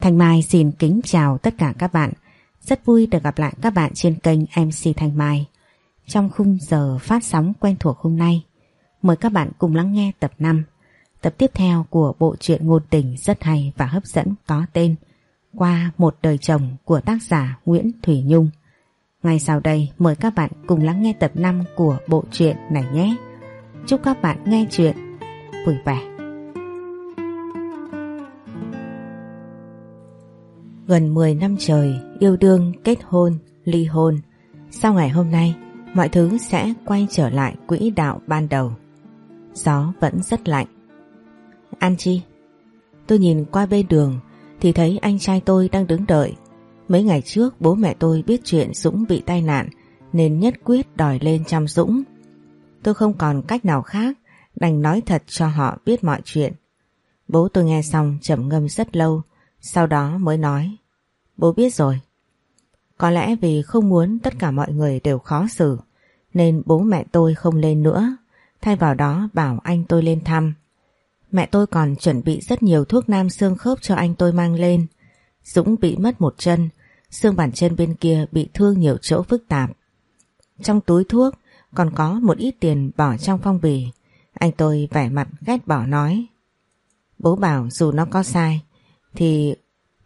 Thanh Mai xin kính chào tất cả các bạn. Rất vui được gặp lại các bạn trên kênh MC Thanh Mai. Trong khung giờ phát sóng quen thuộc hôm nay, mời các bạn cùng lắng nghe tập 5, tập tiếp theo của bộ truyện ngôn tình rất hay và hấp dẫn có tên Qua một đời chồng của tác giả Nguyễn Thủy Nhung. Ngay sau đây mời các bạn cùng lắng nghe tập 5 của bộ truyện này nhé. Chúc các bạn nghe chuyện vui vẻ. Gần 10 năm trời yêu đương, kết hôn, ly hôn. Sau ngày hôm nay, mọi thứ sẽ quay trở lại quỹ đạo ban đầu. Gió vẫn rất lạnh. An Chi, tôi nhìn qua bên đường thì thấy anh trai tôi đang đứng đợi. Mấy ngày trước bố mẹ tôi biết chuyện Dũng bị tai nạn nên nhất quyết đòi lên chăm Dũng. Tôi không còn cách nào khác đành nói thật cho họ biết mọi chuyện. Bố tôi nghe xong trầm ngâm rất lâu sau đó mới nói Bố biết rồi. Có lẽ vì không muốn tất cả mọi người đều khó xử nên bố mẹ tôi không lên nữa thay vào đó bảo anh tôi lên thăm. Mẹ tôi còn chuẩn bị rất nhiều thuốc nam xương khớp cho anh tôi mang lên. Dũng bị mất một chân, xương bàn chân bên kia bị thương nhiều chỗ phức tạp. Trong túi thuốc còn có một ít tiền bỏ trong phong bì. Anh tôi vẻ mặt ghét bỏ nói. Bố bảo dù nó có sai thì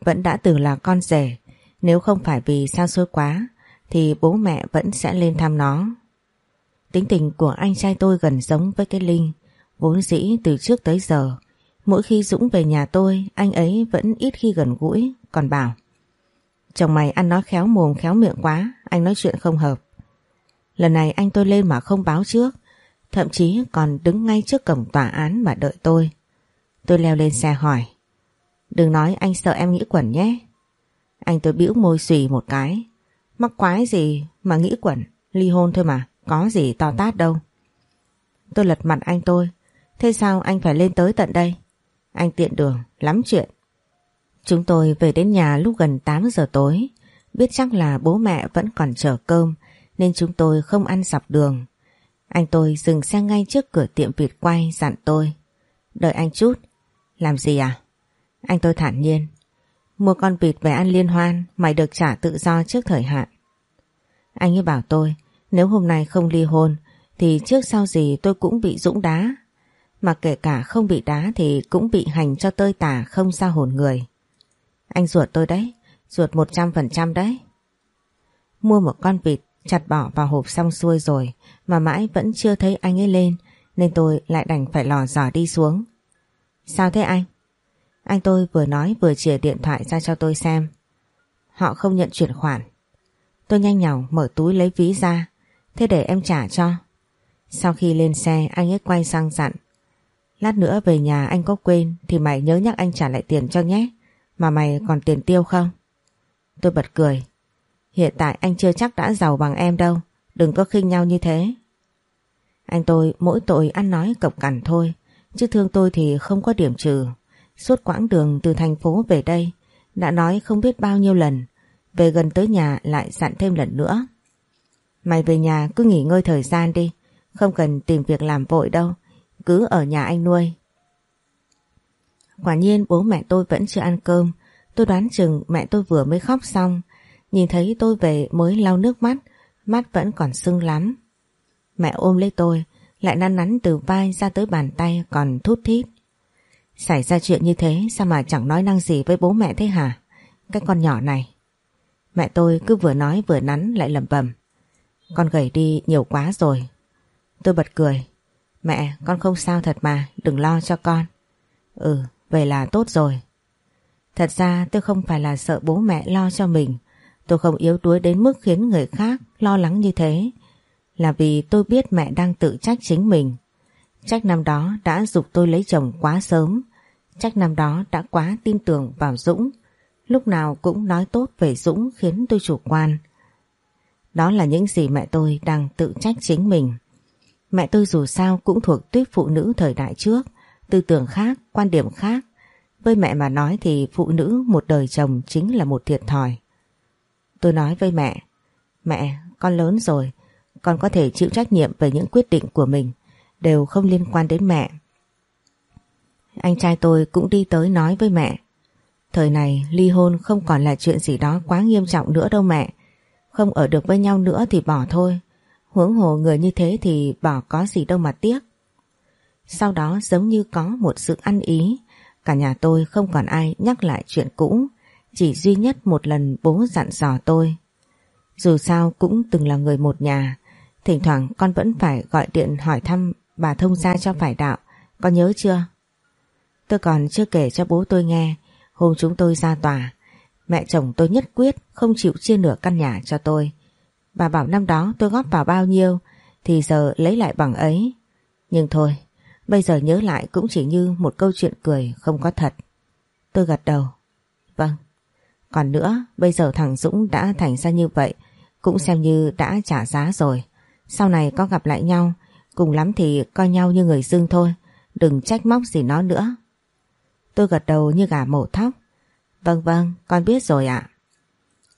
vẫn đã từng là con rể. Nếu không phải vì sao xôi quá, thì bố mẹ vẫn sẽ lên thăm nó. Tính tình của anh trai tôi gần giống với cái Linh. Vốn dĩ từ trước tới giờ Mỗi khi Dũng về nhà tôi, Anh ấy vẫn ít khi gần gũi, Còn bảo, Chồng mày ăn nói khéo mồm khéo miệng quá, Anh nói chuyện không hợp Lần này anh tôi lên mà không báo trước, Thậm chí còn đứng ngay trước cổng tòa án mà đợi tôi Tôi leo lên xe hỏi Đừng nói anh sợ em nghĩ quẩn nhé. Anh tôi bĩu môi xùy một cái. Mắc quái gì mà nghĩ quẩn? Ly hôn thôi mà, Có gì to tát đâu. Tôi lật mặt anh tôi. Thế sao anh phải lên tới tận đây? Anh tiện đường, lắm chuyện. Chúng tôi về đến nhà lúc gần 8 giờ tối. Biết chắc là bố mẹ vẫn còn chờ cơm, Nên chúng tôi không ăn dọc đường. Anh tôi dừng xe ngay trước cửa tiệm vịt quay dặn tôi. Đợi anh chút. Làm gì à? Anh tôi thản nhiên Mua con vịt về ăn liên hoan Mày được trả tự do trước thời hạn Anh ấy bảo tôi Nếu hôm nay không ly hôn Thì trước sau gì tôi cũng bị dũng đá mà kể cả không bị đá thì cũng bị hành cho tơi tả không sao hồn người. Anh ruột tôi đấy, ruột 100% đấy. Mua một con vịt chặt bỏ vào hộp xong xuôi rồi mà mãi vẫn chưa thấy anh ấy lên nên tôi lại đành phải lò dò đi xuống. Sao thế anh? Anh tôi vừa nói vừa chìa điện thoại ra cho tôi xem. Họ không nhận chuyển khoản. Tôi nhanh nhảu mở túi lấy ví ra. Thế để em trả cho. Sau khi lên xe, anh ấy quay sang dặn Lát nữa về nhà anh có quên thì mày nhớ nhắc anh trả lại tiền cho nhé. Mà mày còn tiền tiêu không? Tôi bật cười. Hiện tại anh chưa chắc đã giàu bằng em đâu. Đừng có khinh nhau như thế. Anh tôi mỗi tội ăn nói cộc cằn thôi. Chứ thương tôi thì không có điểm trừ. Suốt quãng đường từ thành phố về đây đã nói không biết bao nhiêu lần. Về gần tới nhà lại dặn thêm lần nữa. Mày về nhà cứ nghỉ ngơi thời gian đi. Không cần tìm việc làm vội đâu cứ ở nhà anh nuôi. Quả nhiên bố mẹ tôi vẫn chưa ăn cơm, tôi đoán chừng mẹ tôi vừa mới khóc xong, nhìn thấy tôi về mới lau nước mắt, mắt vẫn còn sưng lắm. Mẹ ôm lấy tôi, lại năn nắn từ vai ra tới bàn tay còn thút thít. Xảy ra chuyện như thế sao mà chẳng nói năng gì với bố mẹ thế hả? Cái con nhỏ này. Mẹ tôi cứ vừa nói vừa nắn lại lẩm bẩm. Con gầy đi nhiều quá rồi. Tôi bật cười. Mẹ, con không sao thật mà, đừng lo cho con. Ừ, về là tốt rồi. Thật ra tôi không phải là sợ bố mẹ lo cho mình. Tôi không yếu đuối đến mức khiến người khác lo lắng như thế. Là vì tôi biết mẹ đang tự trách chính mình. Trách năm đó đã dục tôi lấy chồng quá sớm. Trách năm đó đã quá tin tưởng vào Dũng. Lúc nào cũng nói tốt về Dũng khiến tôi chủ quan. Đó là những gì mẹ tôi đang tự trách chính mình. Mẹ tôi dù sao cũng thuộc tuyết phụ nữ thời đại trước, tư tưởng khác, quan điểm khác. Với mẹ mà nói thì phụ nữ một đời chồng chính là một thiệt thòi. Tôi nói với mẹ, mẹ, con lớn rồi, con có thể chịu trách nhiệm về những quyết định của mình, đều không liên quan đến mẹ. Anh trai tôi cũng đi tới nói với mẹ, Thời này ly hôn không còn là chuyện gì đó quá nghiêm trọng nữa đâu mẹ. Không ở được với nhau nữa thì bỏ thôi. Huống hồ người như thế thì bỏ có gì đâu mà tiếc. Sau đó giống như có một sự ăn ý, cả nhà tôi không còn ai nhắc lại chuyện cũ, chỉ duy nhất một lần bố dặn dò tôi. Dù sao cũng từng là người một nhà, thỉnh thoảng con vẫn phải gọi điện hỏi thăm bà thông gia cho phải đạo, con nhớ chưa? Tôi còn chưa kể cho bố tôi nghe, hôm chúng tôi ra tòa, mẹ chồng tôi nhất quyết không chịu chia nửa căn nhà cho tôi. Bà bảo năm đó tôi góp vào bao nhiêu thì giờ lấy lại bằng ấy. Nhưng thôi, bây giờ nhớ lại cũng chỉ như một câu chuyện cười không có thật. Tôi gật đầu. Vâng. Còn nữa, bây giờ thằng Dũng đã thành ra như vậy, cũng xem như đã trả giá rồi. Sau này có gặp lại nhau, cùng lắm thì coi nhau như người dưng thôi, đừng trách móc gì nó nữa. Tôi gật đầu như gà mổ thóc. Vâng vâng, con biết rồi ạ.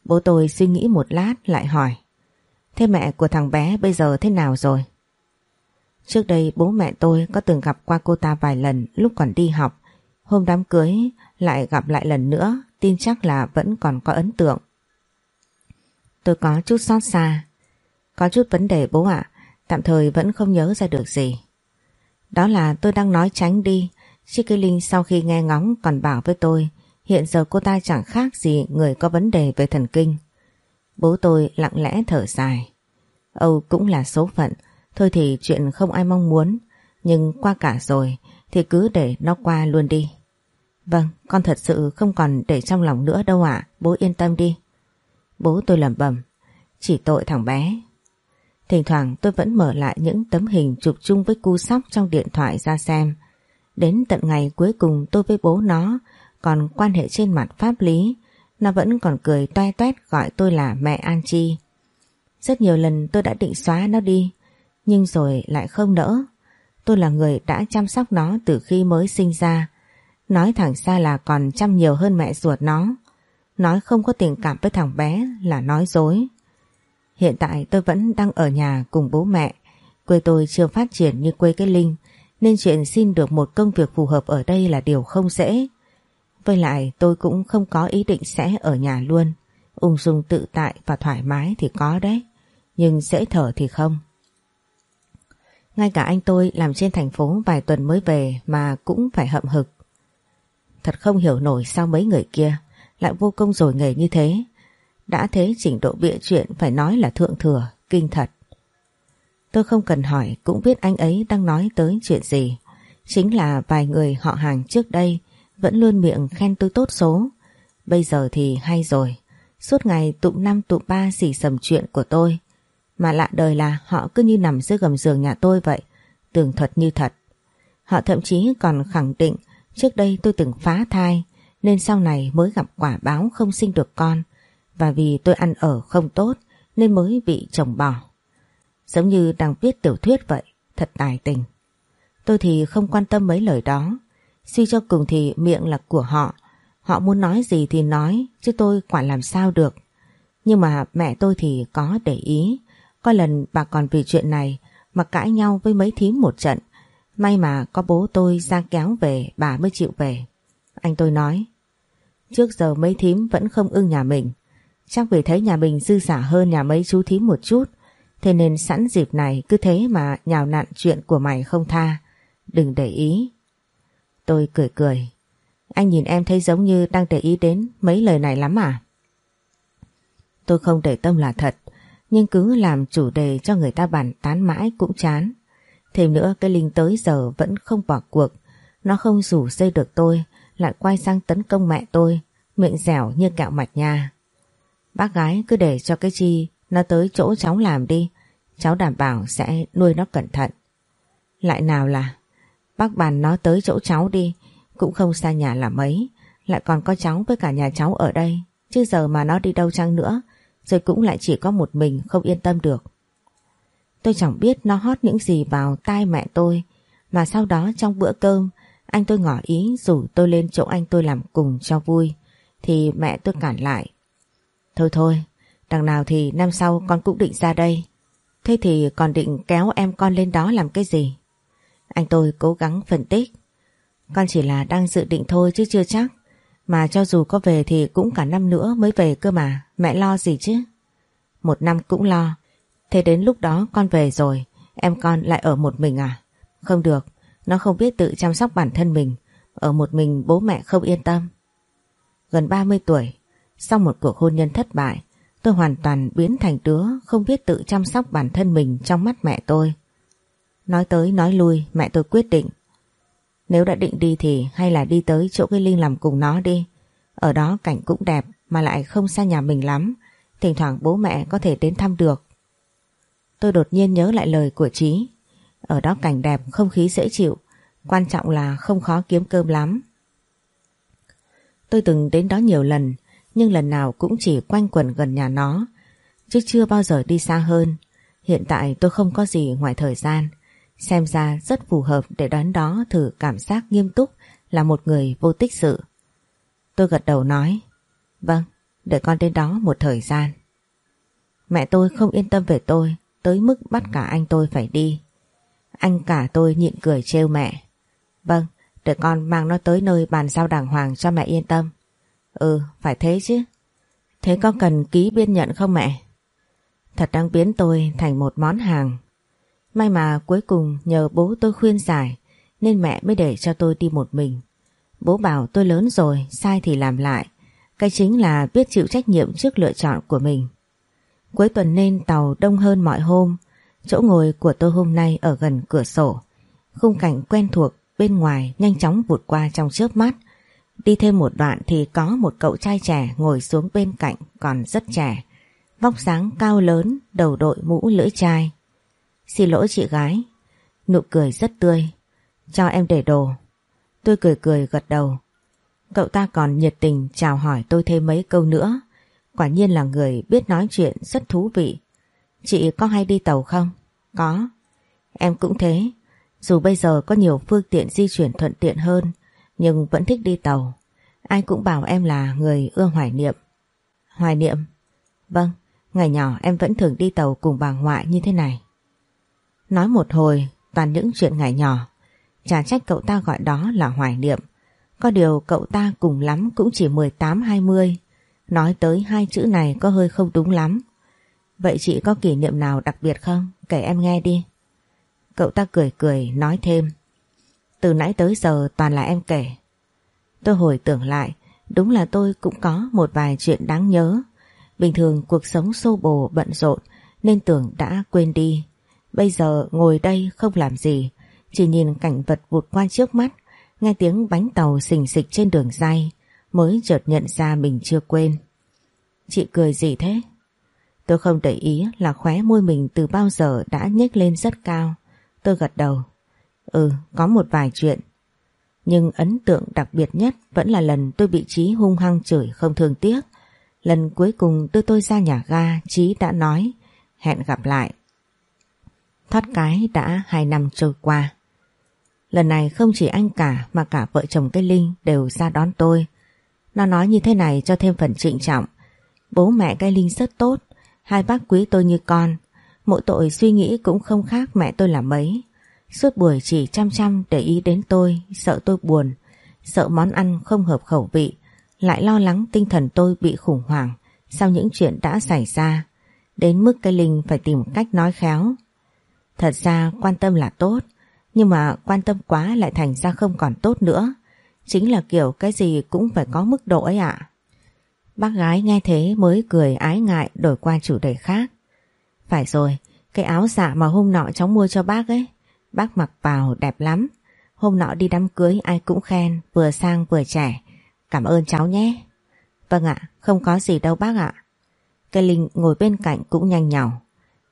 Bố tôi suy nghĩ một lát lại hỏi. Thế mẹ của thằng bé bây giờ thế nào rồi? Trước đây bố mẹ tôi có từng gặp qua cô ta vài lần lúc còn đi học. Hôm đám cưới lại gặp lại lần nữa, tin chắc là vẫn còn có ấn tượng. Tôi có chút xót xa. Có chút vấn đề bố ạ, tạm thời vẫn không nhớ ra được gì. Đó là tôi đang nói tránh đi, Chiếc Kỳ Linh sau khi nghe ngóng còn bảo với tôi hiện giờ cô ta chẳng khác gì người có vấn đề về thần kinh. Bố tôi lặng lẽ thở dài. Âu cũng là số phận, thôi thì chuyện không ai mong muốn, nhưng qua cả rồi thì cứ để nó qua luôn đi. Vâng, con thật sự không còn để trong lòng nữa đâu ạ, bố yên tâm đi. Bố tôi lẩm bẩm, chỉ tội thằng bé. Thỉnh thoảng tôi vẫn mở lại những tấm hình chụp chung với cu sóc trong điện thoại ra xem. Đến tận ngày cuối cùng tôi với bố nó còn quan hệ trên mặt pháp lý, nó vẫn còn cười toe toét gọi tôi là mẹ An Chi. Rất nhiều lần tôi đã định xóa nó đi, nhưng rồi lại không nỡ. Tôi là người đã chăm sóc nó từ khi mới sinh ra. Nói thẳng ra là còn chăm nhiều hơn mẹ ruột nó. Nói không có tình cảm với thằng bé là nói dối. Hiện tại tôi vẫn đang ở nhà cùng bố mẹ. Quê tôi chưa phát triển như quê cái Linh, nên chuyện xin được một công việc phù hợp ở đây là điều không dễ. Với lại tôi cũng không có ý định sẽ ở nhà luôn. Ung dung tự tại và thoải mái thì có đấy, nhưng dễ thở thì không. Ngay cả anh tôi làm trên thành phố vài tuần mới về mà cũng phải hậm hực. Thật không hiểu nổi sao mấy người kia lại vô công rồi nghề như thế. Đã thế trình độ bịa chuyện phải nói là thượng thừa, kinh thật. Tôi không cần hỏi, cũng biết anh ấy đang nói tới chuyện gì. Chính là vài người họ hàng trước đây vẫn luôn miệng khen tôi tốt số. Bây giờ thì hay rồi. Suốt ngày tụm năm tụm ba xỉ sầm chuyện của tôi. Mà lạ đời là họ cứ như nằm dưới gầm giường nhà tôi vậy. Tường thuật như thật. Họ thậm chí còn khẳng định, trước đây tôi từng phá thai, nên sau này mới gặp quả báo không sinh được con. Và vì tôi ăn ở không tốt, nên mới bị chồng bỏ. Giống như đang viết tiểu thuyết vậy, thật tài tình. Tôi thì không quan tâm mấy lời đó. Suy cho cùng thì miệng là của họ. Họ muốn nói gì thì nói, chứ tôi quản làm sao được. Nhưng mà mẹ tôi thì có để ý. Có lần bà còn vì chuyện này mà cãi nhau với mấy thím một trận. May mà có bố tôi ra kéo về bà mới chịu về. Anh tôi nói. Trước giờ mấy thím vẫn không ưng nhà mình. Chắc vì thấy nhà mình dư giả hơn nhà mấy chú thím một chút. Thế nên sẵn dịp này cứ thế mà nhào nặn chuyện của mày không tha. Đừng để ý. Tôi cười cười. Anh nhìn em thấy giống như đang để ý đến mấy lời này lắm à? Tôi không để tâm là thật, nhưng cứ làm chủ đề cho người ta bàn tán mãi cũng chán. Thêm nữa cái Linh tới giờ vẫn không bỏ cuộc. Nó không rủ dây được tôi, lại quay sang tấn công mẹ tôi, miệng dẻo như kẹo mạch nha. Bác gái cứ để cho cái chi nó tới chỗ cháu làm đi, cháu đảm bảo sẽ nuôi nó cẩn thận. Lại nào là Bác bàn nó tới chỗ cháu đi Cũng không xa nhà là mấy. Lại còn có cháu với cả nhà cháu ở đây. Chứ giờ mà nó đi đâu chăng nữa Rồi cũng lại chỉ có một mình không yên tâm được. Tôi chẳng biết nó hót những gì vào tai mẹ tôi. Mà sau đó trong bữa cơm Anh tôi ngỏ ý rủ tôi lên chỗ anh tôi làm cùng cho vui. Thì mẹ tôi cản lại. Thôi thôi Đằng nào thì năm sau con cũng định ra đây Thế thì còn định kéo em con lên đó làm cái gì anh tôi cố gắng phân tích. Con chỉ là đang dự định thôi chứ chưa chắc. Mà cho dù có về thì cũng cả năm nữa mới về cơ mà, mẹ lo gì chứ? Một năm cũng lo. Thế đến lúc đó con về rồi, em con lại ở một mình à? Không được, nó không biết tự chăm sóc bản thân mình. Ở một mình bố mẹ không yên tâm. Gần 30 tuổi, sau một cuộc hôn nhân thất bại, tôi hoàn toàn biến thành đứa không biết tự chăm sóc bản thân mình trong mắt mẹ tôi. Nói tới nói lui, mẹ tôi quyết định. Nếu đã định đi thì hay là đi tới chỗ cái Linh làm cùng nó đi. Ở đó cảnh cũng đẹp mà lại không xa nhà mình lắm. Thỉnh thoảng bố mẹ có thể đến thăm được. Tôi đột nhiên nhớ lại lời của Trí. Ở đó cảnh đẹp, không khí dễ chịu. Quan trọng là không khó kiếm cơm lắm. Tôi từng đến đó nhiều lần, nhưng lần nào cũng chỉ quanh quẩn gần nhà nó, chứ chưa bao giờ đi xa hơn. Hiện tại tôi không có gì ngoài thời gian, xem ra rất phù hợp để đón đó thử cảm giác nghiêm túc là một người vô tích sự. Tôi gật đầu nói, vâng, để con đến đó một thời gian. Mẹ tôi không yên tâm về tôi, tới mức bắt cả anh tôi phải đi. Anh cả tôi nhịn cười trêu mẹ. Vâng, để con mang nó tới nơi bàn giao đàng hoàng cho mẹ yên tâm. Ừ, phải thế chứ. Thế có cần ký biên nhận không mẹ? Thật đang biến tôi thành một món hàng. May mà cuối cùng nhờ bố tôi khuyên giải nên mẹ mới để cho tôi đi một mình. Bố bảo tôi lớn rồi, sai thì làm lại. Cái chính là biết chịu trách nhiệm trước lựa chọn của mình. Cuối tuần nên tàu đông hơn mọi hôm. Chỗ ngồi của tôi hôm nay ở gần cửa sổ. Khung cảnh quen thuộc bên ngoài nhanh chóng vụt qua trong chớp mắt. Đi thêm một đoạn thì có một cậu trai trẻ ngồi xuống bên cạnh còn rất trẻ. Vóc dáng cao lớn, đầu đội mũ lưỡi chai. Xin lỗi chị gái. Nụ cười rất tươi. Cho em để đồ. Tôi cười cười gật đầu. Cậu ta còn nhiệt tình chào hỏi tôi thêm mấy câu nữa. Quả nhiên là người biết nói chuyện rất thú vị. Chị có hay đi tàu không? Có. Em cũng thế. Dù bây giờ có nhiều phương tiện di chuyển thuận tiện hơn, nhưng vẫn thích đi tàu. Ai cũng bảo em là người ưa hoài niệm. Hoài niệm? Vâng, ngày nhỏ em vẫn thường đi tàu cùng bà ngoại như thế này. Nói một hồi, toàn những chuyện ngày nhỏ. Chả trách cậu ta gọi đó là hoài niệm. Có điều cậu ta cùng lắm cũng chỉ 18-20. Nói tới hai chữ này có hơi không đúng lắm. Vậy chị có kỷ niệm nào đặc biệt không? Kể em nghe đi. Cậu ta cười cười nói thêm. Từ nãy tới giờ toàn là em kể. Tôi hồi tưởng lại, đúng là tôi cũng có một vài chuyện đáng nhớ. Bình thường cuộc sống xô bồ bận rộn nên tưởng đã quên đi. Bây giờ ngồi đây không làm gì, chỉ nhìn cảnh vật vụt qua trước mắt, nghe tiếng bánh tàu xình xịch trên đường dây, mới chợt nhận ra mình chưa quên. Chị cười gì thế? Tôi không để ý là khóe môi mình từ bao giờ đã nhếch lên rất cao. Tôi gật đầu. Ừ, có một vài chuyện. Nhưng ấn tượng đặc biệt nhất vẫn là lần tôi bị Trí hung hăng chửi không thương tiếc. Lần cuối cùng đưa tôi ra nhà ga, Trí đã nói, hẹn gặp lại. Thoát cái đã hai năm trôi qua. Lần này không chỉ anh cả mà cả vợ chồng cái Linh đều ra đón tôi. Nó nói như thế này cho thêm phần trịnh trọng. Bố mẹ cái Linh rất tốt, hai bác quý tôi như con. Mỗi tội suy nghĩ cũng không khác mẹ tôi là mấy. Suốt buổi chỉ chăm chăm để ý đến tôi, sợ tôi buồn, sợ món ăn không hợp khẩu vị, lại lo lắng tinh thần tôi bị khủng hoảng sau những chuyện đã xảy ra, đến mức cái Linh phải tìm cách nói khéo. Thật ra quan tâm là tốt, nhưng mà quan tâm quá lại thành ra không còn tốt nữa. Chính là kiểu cái gì cũng phải có mức độ ấy ạ. Bác gái nghe thế mới cười ái ngại đổi qua chủ đề khác. Phải rồi, cái áo dạ mà hôm nọ cháu mua cho bác ấy, bác mặc vào đẹp lắm. Hôm nọ đi đám cưới ai cũng khen, vừa sang vừa trẻ. Cảm ơn cháu nhé. Vâng ạ, không có gì đâu bác ạ. Cây Linh ngồi bên cạnh cũng nhanh nhỏ.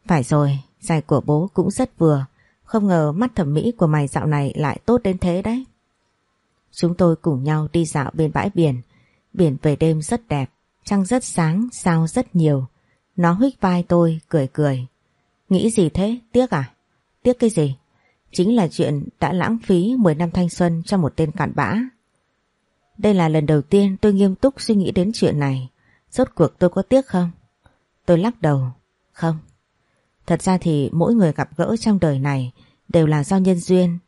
Phải rồi, giày của bố cũng rất vừa. Không ngờ mắt thẩm mỹ của mày dạo này lại tốt đến thế đấy. Chúng tôi cùng nhau đi dạo bên bãi biển. Biển về đêm rất đẹp, trăng rất sáng, sao rất nhiều. Nó huyết vai tôi, cười cười. Nghĩ gì thế? Tiếc à? Tiếc cái gì? Chính là chuyện đã lãng phí 10 năm thanh xuân cho một tên cặn bã. Đây là lần đầu tiên tôi nghiêm túc suy nghĩ đến chuyện này. Rốt cuộc tôi có tiếc không? Tôi lắc đầu. Không. Thật ra thì mỗi người gặp gỡ trong đời này đều là do nhân duyên.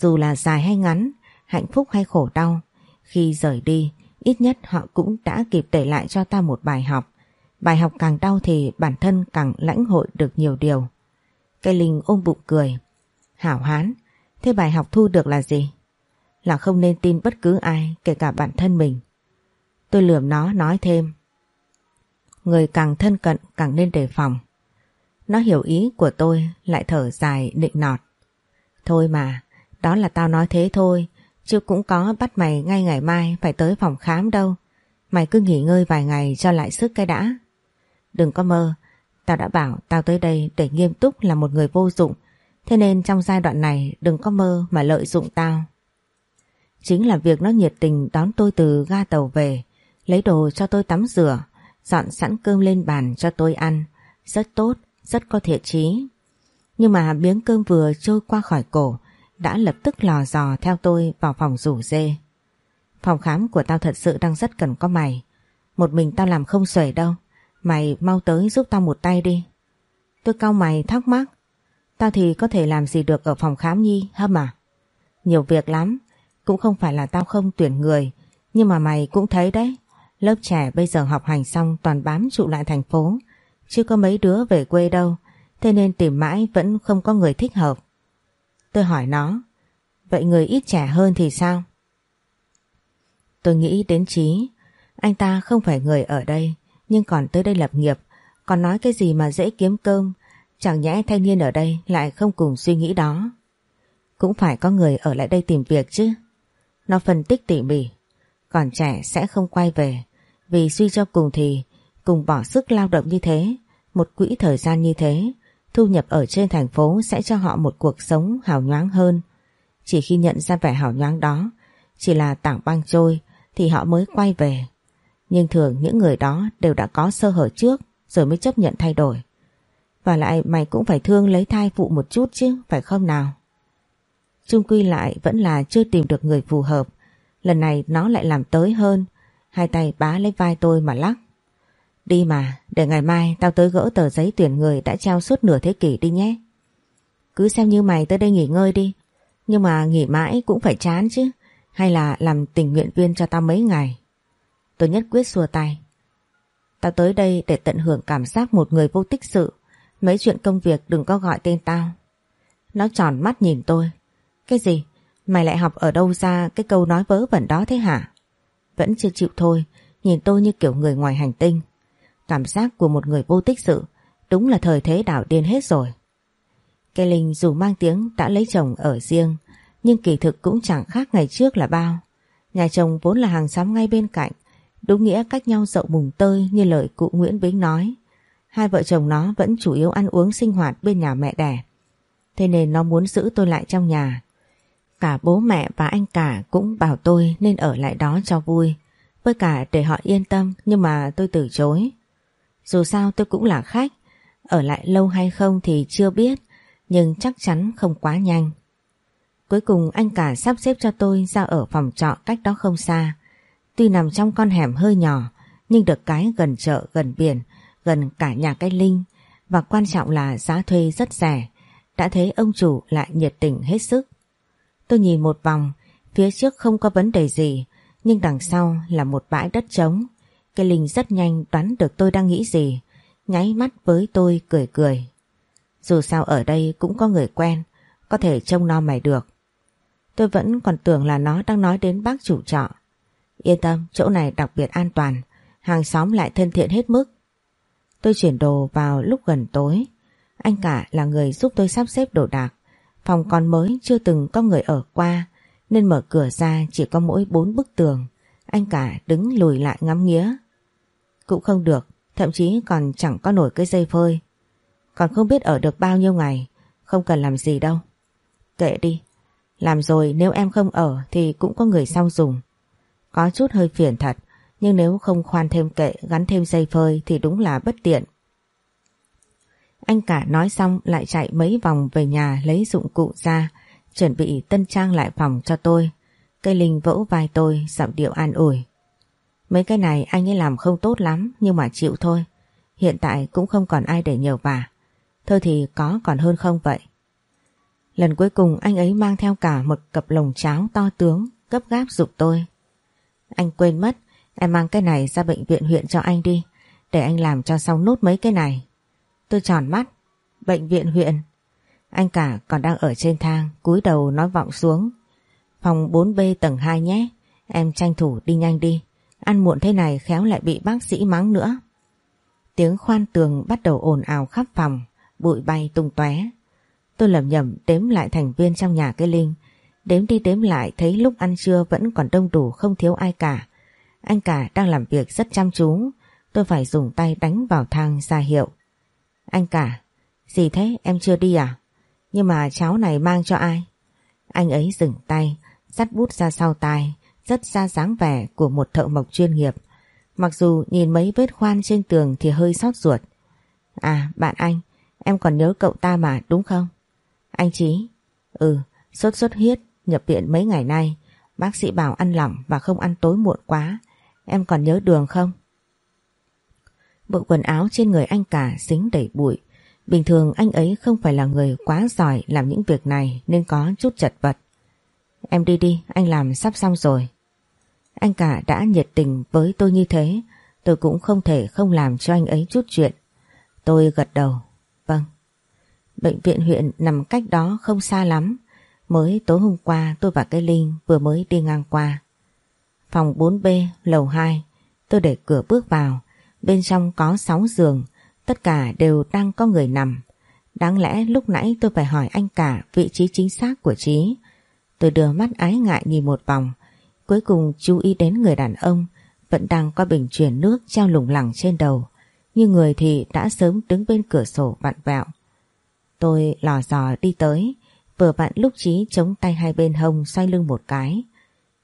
Dù là dài hay ngắn, hạnh phúc hay khổ đau. Khi rời đi, Ít nhất họ cũng đã kịp để lại cho ta một bài học. Bài học càng đau thì bản thân càng lãnh hội được nhiều điều. Cây Linh ôm bụng cười. Hảo hán, thế bài học thu được là gì? Là không nên tin bất cứ ai, kể cả bản thân mình. Tôi lườm nó nói thêm. Người càng thân cận càng nên đề phòng. Nó hiểu ý của tôi lại thở dài nịnh nọt. Thôi mà, đó là tao nói thế thôi, chứ cũng có bắt mày ngay ngày mai phải tới phòng khám đâu. Mày cứ nghỉ ngơi vài ngày cho lại sức cái đã. Đừng có mơ, tao đã bảo tao tới đây để nghiêm túc là một người vô dụng, thế nên trong giai đoạn này đừng có mơ mà lợi dụng tao. Chính là việc nó nhiệt tình đón tôi từ ga tàu về, lấy đồ cho tôi tắm rửa, dọn sẵn cơm lên bàn cho tôi ăn. Rất tốt, rất có thiện chí. Nhưng mà miếng cơm vừa trôi qua khỏi cổ đã lập tức lò dò theo tôi vào phòng rủ dê. Phòng khám của tao thật sự đang rất cần có mày. Một mình tao làm không xuể đâu. Mày mau tới giúp tao một tay đi. Tôi cau mày thắc mắc. Tao thì có thể làm gì được ở phòng khám nhi hâm à? Nhiều việc lắm. Cũng không phải là tao không tuyển người. Nhưng mà mày cũng thấy đấy. Lớp trẻ bây giờ học hành xong toàn bám trụ lại thành phố. Chứ có mấy đứa về quê đâu. Thế nên tìm mãi vẫn không có người thích hợp. Tôi hỏi nó. Vậy người ít trẻ hơn thì sao? Tôi nghĩ đến Trí. Anh ta không phải người ở đây, nhưng còn tới đây lập nghiệp. Còn nói cái gì mà dễ kiếm cơm. Chẳng nhẽ thanh niên ở đây lại không cùng suy nghĩ đó. Cũng phải có người ở lại đây tìm việc chứ. Nó phân tích tỉ mỉ. Còn trẻ sẽ không quay về. Vì suy cho cùng thì cùng bỏ sức lao động như thế, một quỹ thời gian như thế, thu nhập ở trên thành phố sẽ cho họ một cuộc sống hào nhoáng hơn. Chỉ khi nhận ra vẻ hào nhoáng đó, chỉ là tảng băng trôi thì họ mới quay về. Nhưng thường những người đó đều đã có sơ hở trước rồi mới chấp nhận thay đổi. Và lại mày cũng phải thương lấy thai phụ một chút chứ, phải không nào? Trung quy lại vẫn là chưa tìm được người phù hợp. Lần này nó lại làm tới hơn. Hai tay bá lấy vai tôi mà lắc. Đi mà, để ngày mai tao tới gỡ tờ giấy tuyển người đã trao suốt nửa thế kỷ đi nhé. Cứ xem như mày tới đây nghỉ ngơi đi. Nhưng mà nghỉ mãi cũng phải chán chứ. Hay là làm tình nguyện viên cho tao mấy ngày. Tôi nhất quyết xua tay. Tao tới đây để tận hưởng cảm giác một người vô tích sự. Mấy chuyện công việc đừng có gọi tên tao. Nó tròn mắt nhìn tôi. Cái gì? Mày lại học ở đâu ra cái câu nói vớ vẩn đó thế hả? Vẫn chưa chịu thôi, nhìn tôi như kiểu người ngoài hành tinh. Cảm giác của một người vô tích sự đúng là thời thế đảo điên hết rồi. Cây Linh dù mang tiếng đã lấy chồng ở riêng nhưng kỳ thực cũng chẳng khác ngày trước là bao. Nhà chồng vốn là hàng xóm ngay bên cạnh đúng nghĩa cách nhau dậu mùng tơi như lời cụ Nguyễn Bính nói. Hai vợ chồng nó vẫn chủ yếu ăn uống sinh hoạt bên nhà mẹ đẻ. Thế nên nó muốn giữ tôi lại trong nhà. Cả bố mẹ và anh cả cũng bảo tôi nên ở lại đó cho vui. Với cả để họ yên tâm nhưng mà tôi từ chối. Dù sao tôi cũng là khách, ở lại lâu hay không thì chưa biết, nhưng chắc chắn không quá nhanh. Cuối cùng anh cả sắp xếp cho tôi ra ở phòng trọ cách đó không xa. Tuy nằm trong con hẻm hơi nhỏ, nhưng được cái gần chợ, gần biển, gần cả nhà cái Linh và quan trọng là giá thuê rất rẻ. Đã thấy ông chủ lại nhiệt tình hết sức. Tôi nhìn một vòng, phía trước không có vấn đề gì, nhưng đằng sau là một bãi đất trống. Cái Linh rất nhanh đoán được tôi đang nghĩ gì, nháy mắt với tôi cười cười. Dù sao ở đây cũng có người quen, có thể trông no mày được. Tôi vẫn còn tưởng là nó đang nói đến bác chủ trọ. Yên tâm, chỗ này đặc biệt an toàn, hàng xóm lại thân thiện hết mức. Tôi chuyển đồ vào lúc gần tối. Anh cả là người giúp tôi sắp xếp đồ đạc. Phòng còn mới chưa từng có người ở qua, nên mở cửa ra chỉ có mỗi bốn bức tường. Anh cả đứng lùi lại ngắm nghía. Cũng không được, thậm chí còn chẳng có nổi cái dây phơi. Còn không biết ở được bao nhiêu ngày, không cần làm gì đâu. Kệ đi, làm rồi nếu em không ở thì cũng có người sau dùng. Có chút hơi phiền thật, nhưng nếu không khoan thêm kệ gắn thêm dây phơi thì đúng là bất tiện. Anh cả nói xong lại chạy mấy vòng về nhà lấy dụng cụ ra, chuẩn bị tân trang lại phòng cho tôi. Cây Linh vỗ vai tôi, giọng điệu an ủi. Mấy cái này anh ấy làm không tốt lắm nhưng mà chịu thôi. Hiện tại cũng không còn ai để nhờ vả. Thôi thì có còn hơn không vậy. Lần cuối cùng anh ấy mang theo cả một cặp lồng cháo to tướng, gấp gáp dục tôi. Anh quên mất, Em mang cái này ra bệnh viện huyện cho anh đi, để anh làm cho xong nốt mấy cái này. Tôi tròn mắt, bệnh viện huyện. Anh cả còn đang ở trên thang, cúi đầu nói vọng xuống. Phòng 4B tầng 2 nhé, em tranh thủ đi nhanh đi. Ăn muộn thế này khéo lại bị bác sĩ mắng nữa. Tiếng khoan tường bắt đầu ồn ào khắp phòng, bụi bay tung tóe. Tôi lầm nhầm đếm lại thành viên trong nhà cái Linh. Đếm đi đếm lại thấy lúc ăn trưa vẫn còn đông đủ không thiếu ai cả. Anh cả đang làm việc rất chăm chú. Tôi phải dùng tay đánh vào thang ra hiệu. Anh cả, gì thế em chưa đi à? Nhưng mà cháu này mang cho ai? Anh ấy dừng tay, dắt bút ra sau tai, rất ra dáng vẻ của một thợ mộc chuyên nghiệp. Mặc dù nhìn mấy vết khoan trên tường thì hơi xót ruột. À, bạn anh, em còn nhớ cậu ta mà đúng không? Anh Chí, ừ, sốt xuất huyết, nhập viện mấy ngày nay. Bác sĩ bảo ăn lỏng và không ăn tối muộn quá. Em còn nhớ đường không? Bộ quần áo trên người anh cả dính đầy bụi. Bình thường anh ấy không phải là người quá giỏi làm những việc này nên có chút chật vật. Em đi đi, anh làm sắp xong rồi. Anh cả đã nhiệt tình với tôi như thế, tôi cũng không thể không làm cho anh ấy chút chuyện. Tôi gật đầu. Vâng. Bệnh viện huyện nằm cách đó không xa lắm. Mới tối hôm qua tôi và cái Linh vừa mới đi ngang qua. Phòng 4B, lầu 2. Tôi để cửa bước vào. Bên trong có 6 giường. Tất cả đều đang có người nằm. Đáng lẽ lúc nãy tôi phải hỏi anh cả vị trí chính xác của Trí. Tôi đưa mắt ái ngại nhìn một vòng. Cuối cùng chú ý đến người đàn ông vẫn đang có bình chuyển nước treo lủng lẳng trên đầu. Nhưng người thì đã sớm đứng bên cửa sổ vặn vẹo. Tôi lò dò đi tới, vừa vặn lúc trí chống tay hai bên hông xoay lưng một cái.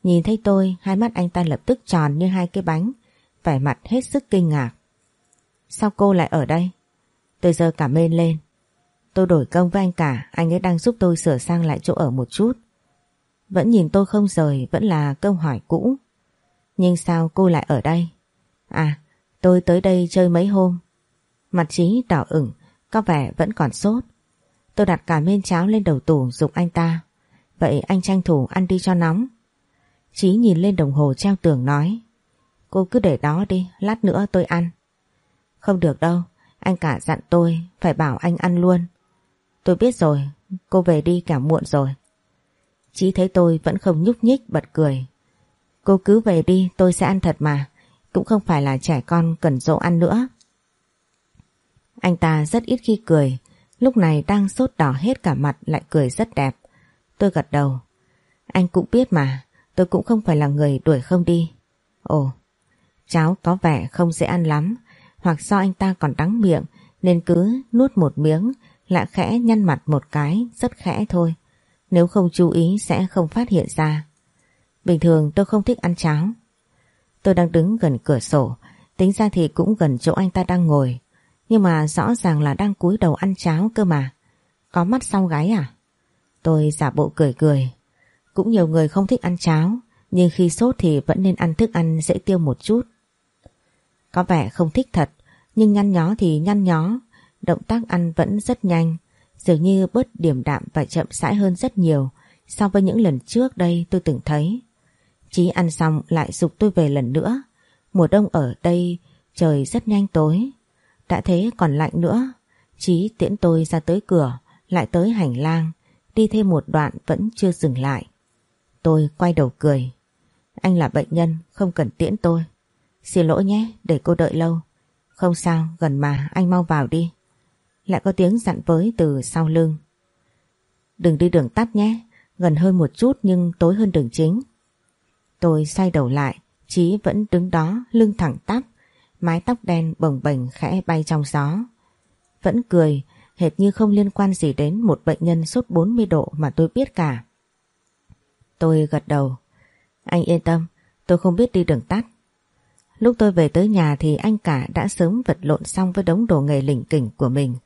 Nhìn thấy tôi, hai mắt anh ta lập tức tròn như hai cái bánh, vẻ mặt hết sức kinh ngạc. Sao cô lại ở đây? Tôi giờ cảm ơn lên. Tôi đổi công với anh cả, anh ấy đang giúp tôi sửa sang lại chỗ ở một chút. Vẫn nhìn tôi không rời, vẫn là câu hỏi cũ. Nhưng sao cô lại ở đây? À, tôi tới đây chơi mấy hôm. Mặt trí đỏ ửng, có vẻ vẫn còn sốt. Tôi đặt cả mên cháo lên đầu tủ dục anh ta. Vậy anh tranh thủ ăn đi cho nóng. Chí nhìn lên đồng hồ treo tường nói. Cô cứ để đó đi, lát nữa tôi ăn. Không được đâu, anh cả dặn tôi phải bảo anh ăn luôn. Tôi biết rồi, cô về đi cả muộn rồi. Chí thấy tôi vẫn không nhúc nhích bật cười. Cô cứ về đi tôi sẽ ăn thật mà, cũng không phải là trẻ con cần dỗ ăn nữa. Anh ta rất ít khi cười, lúc này đang sốt đỏ hết cả mặt lại cười rất đẹp. Tôi gật đầu. Anh cũng biết mà, tôi cũng không phải là người đuổi không đi. Ồ, cháo có vẻ không dễ ăn lắm, hoặc do anh ta còn đắng miệng nên cứ nuốt một miếng lại khẽ nhăn mặt một cái rất khẽ thôi. Nếu không chú ý sẽ không phát hiện ra. Bình thường tôi không thích ăn cháo. Tôi đang đứng gần cửa sổ, tính ra thì cũng gần chỗ anh ta đang ngồi. Nhưng mà rõ ràng là đang cúi đầu ăn cháo cơ mà. Có mắt sau gáy à? Tôi giả bộ cười cười. Cũng nhiều người không thích ăn cháo, nhưng khi sốt thì vẫn nên ăn thức ăn dễ tiêu một chút. Có vẻ không thích thật, nhưng nhăn nhó thì nhăn nhó, động tác ăn vẫn rất nhanh, dường như bớt điểm đạm và chậm rãi hơn rất nhiều so với những lần trước đây tôi từng thấy. Chí ăn xong lại dục tôi về lần nữa. Mùa đông ở đây trời rất nhanh tối. Đã thế còn lạnh nữa. Chí tiễn tôi ra tới cửa, lại tới hành lang, đi thêm một đoạn vẫn chưa dừng lại. Tôi quay đầu cười. Anh là bệnh nhân, không cần tiễn tôi. Xin lỗi nhé, để cô đợi lâu. Không sao, gần mà, anh mau vào đi. Lại có tiếng dặn với từ sau lưng. Đừng đi đường tắt nhé, gần hơn một chút nhưng tối hơn đường chính. Tôi xoay đầu lại, Chí vẫn đứng đó lưng thẳng tắp, mái tóc đen bồng bềnh khẽ bay trong gió. Vẫn cười, hệt như không liên quan gì đến một bệnh nhân sốt 40 độ mà tôi biết cả. Tôi gật đầu. Anh yên tâm, tôi không biết đi đường tắt. Lúc tôi về tới nhà thì anh cả đã sớm vật lộn xong với đống đồ nghề lỉnh kỉnh của mình.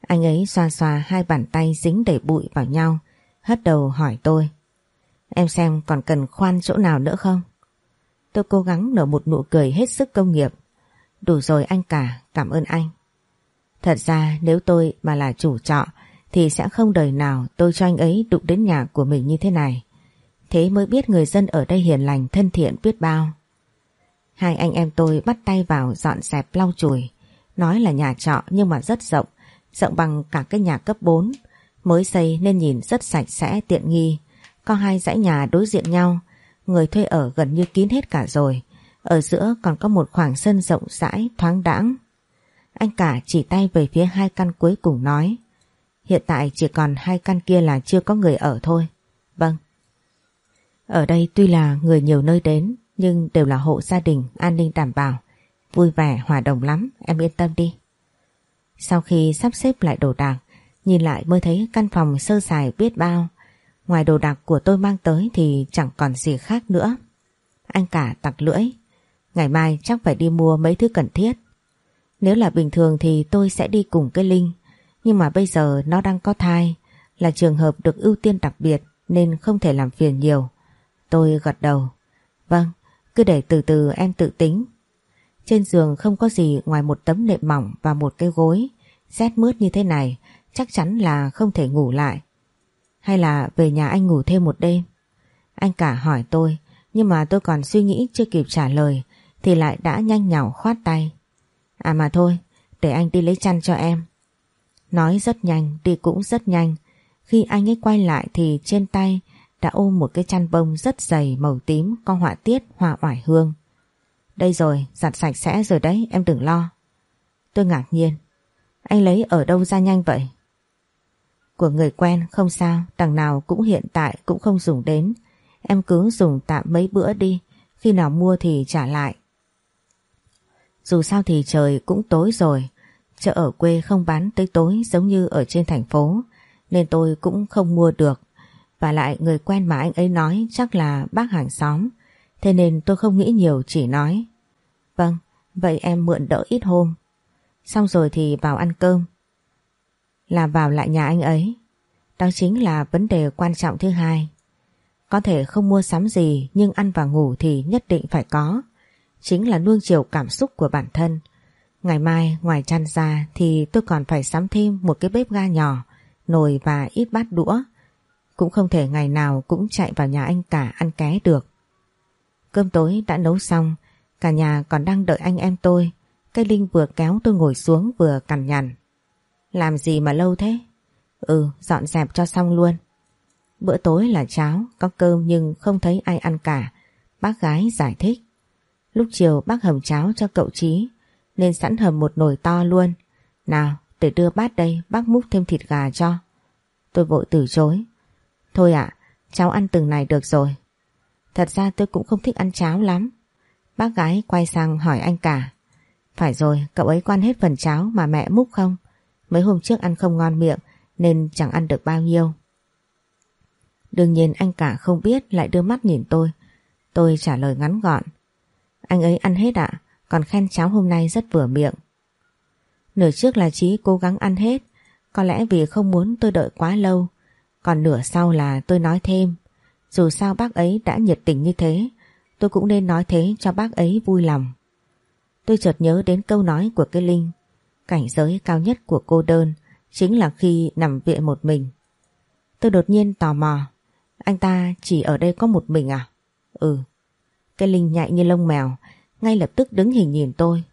Anh ấy xoa xoa hai bàn tay dính đầy bụi vào nhau, hất đầu hỏi tôi. Em xem còn cần khoan chỗ nào nữa không? Tôi cố gắng nở một nụ cười hết sức công nghiệp. Đủ rồi anh cả, cảm ơn anh. Thật ra nếu tôi mà là chủ trọ thì sẽ không đời nào tôi cho anh ấy đụng đến nhà của mình như thế này. Thế mới biết người dân ở đây hiền lành thân thiện biết bao. Hai anh em tôi bắt tay vào dọn dẹp lau chùi. Nói là nhà trọ nhưng mà rất rộng, rộng bằng cả cái nhà cấp 4. Mới xây nên nhìn rất sạch sẽ tiện nghi. Có hai dãy nhà đối diện nhau, người thuê ở gần như kín hết cả rồi. Ở giữa còn có một khoảng sân rộng rãi, thoáng đãng. Anh cả chỉ tay về phía hai căn cuối cùng nói Hiện tại chỉ còn hai căn kia là chưa có người ở thôi. Vâng. Ở đây tuy là người nhiều nơi đến nhưng đều là hộ gia đình an ninh đảm bảo. Vui vẻ, hòa đồng lắm, em yên tâm đi. Sau khi sắp xếp lại đồ đạc, nhìn lại mới thấy căn phòng sơ sài biết bao. Ngoài đồ đạc của tôi mang tới thì chẳng còn gì khác nữa. Anh cả tặc lưỡi. Ngày mai chắc phải đi mua mấy thứ cần thiết. Nếu là bình thường thì tôi sẽ đi cùng cái Linh. Nhưng mà bây giờ nó đang có thai, là trường hợp được ưu tiên đặc biệt nên không thể làm phiền nhiều. Tôi gật đầu. Vâng, cứ để từ từ em tự tính. Trên giường không có gì ngoài một tấm nệm mỏng và một cái gối. Rét mướt như thế này chắc chắn là không thể ngủ lại. Hay là về nhà anh ngủ thêm một đêm? Anh cả hỏi tôi nhưng mà tôi còn suy nghĩ chưa kịp trả lời thì lại đã nhanh nhảu khoát tay. À mà thôi, để anh đi lấy chăn cho em. Nói rất nhanh, đi cũng rất nhanh. Khi anh ấy quay lại thì trên tay đã ôm một cái chăn bông rất dày màu tím có họa tiết hoa oải hương. Đây rồi, giặt sạch sẽ rồi đấy, em đừng lo. Tôi ngạc nhiên. Anh lấy ở đâu ra nhanh vậy? Của người quen không sao, đằng nào cũng hiện tại cũng không dùng đến. Em cứ dùng tạm mấy bữa đi, khi nào mua thì trả lại. Dù sao thì trời cũng tối rồi, chợ ở quê không bán tới tối giống như ở trên thành phố, nên tôi cũng không mua được. Và lại người quen mà anh ấy nói chắc là bác hàng xóm, thế nên tôi không nghĩ nhiều chỉ nói. Vâng, vậy em mượn đỡ ít hôm. Xong rồi thì vào ăn cơm. Là vào lại nhà anh ấy. Đó chính là vấn đề quan trọng thứ hai. Có thể không mua sắm gì nhưng ăn và ngủ thì nhất định phải có chính là nuông chiều cảm xúc của bản thân. Ngày mai ngoài chăn ra thì tôi còn phải sắm thêm một cái bếp ga nhỏ, nồi và ít bát đũa. Cũng không thể ngày nào cũng chạy vào nhà anh cả ăn ké được. Cơm tối đã nấu xong, cả nhà còn đang đợi anh em tôi. Cây Linh vừa kéo tôi ngồi xuống vừa cằn nhằn. Làm gì mà lâu thế? Ừ, dọn dẹp cho xong luôn. Bữa tối là cháo, có cơm nhưng không thấy ai ăn cả. Bác gái giải thích. Lúc chiều bác hầm cháo cho cậu Trí nên sẵn hầm một nồi to luôn. Nào để đưa bát đây bác múc thêm thịt gà cho. Tôi vội từ chối. Thôi ạ, cháu ăn từng này được rồi. Thật ra tôi cũng không thích ăn cháo lắm. Bác gái quay sang hỏi anh cả. Phải rồi, cậu ấy quan hết phần cháo mà mẹ múc không? Mấy hôm trước ăn không ngon miệng nên chẳng ăn được bao nhiêu. Đương nhiên anh cả không biết lại đưa mắt nhìn tôi. Tôi trả lời ngắn gọn. Anh ấy ăn hết ạ, còn khen cháo hôm nay rất vừa miệng. Nửa trước là Chí cố gắng ăn hết, có lẽ vì không muốn tôi đợi quá lâu. Còn nửa sau là tôi nói thêm, dù sao bác ấy đã nhiệt tình như thế, tôi cũng nên nói thế cho bác ấy vui lòng. Tôi chợt nhớ đến câu nói của cái Linh, cảnh giới cao nhất của cô đơn chính là khi nằm viện một mình. Tôi đột nhiên tò mò, anh ta chỉ ở đây có một mình à? Ừ, cái Linh nhạy như lông mèo, ngay lập tức đứng hình nhìn tôi.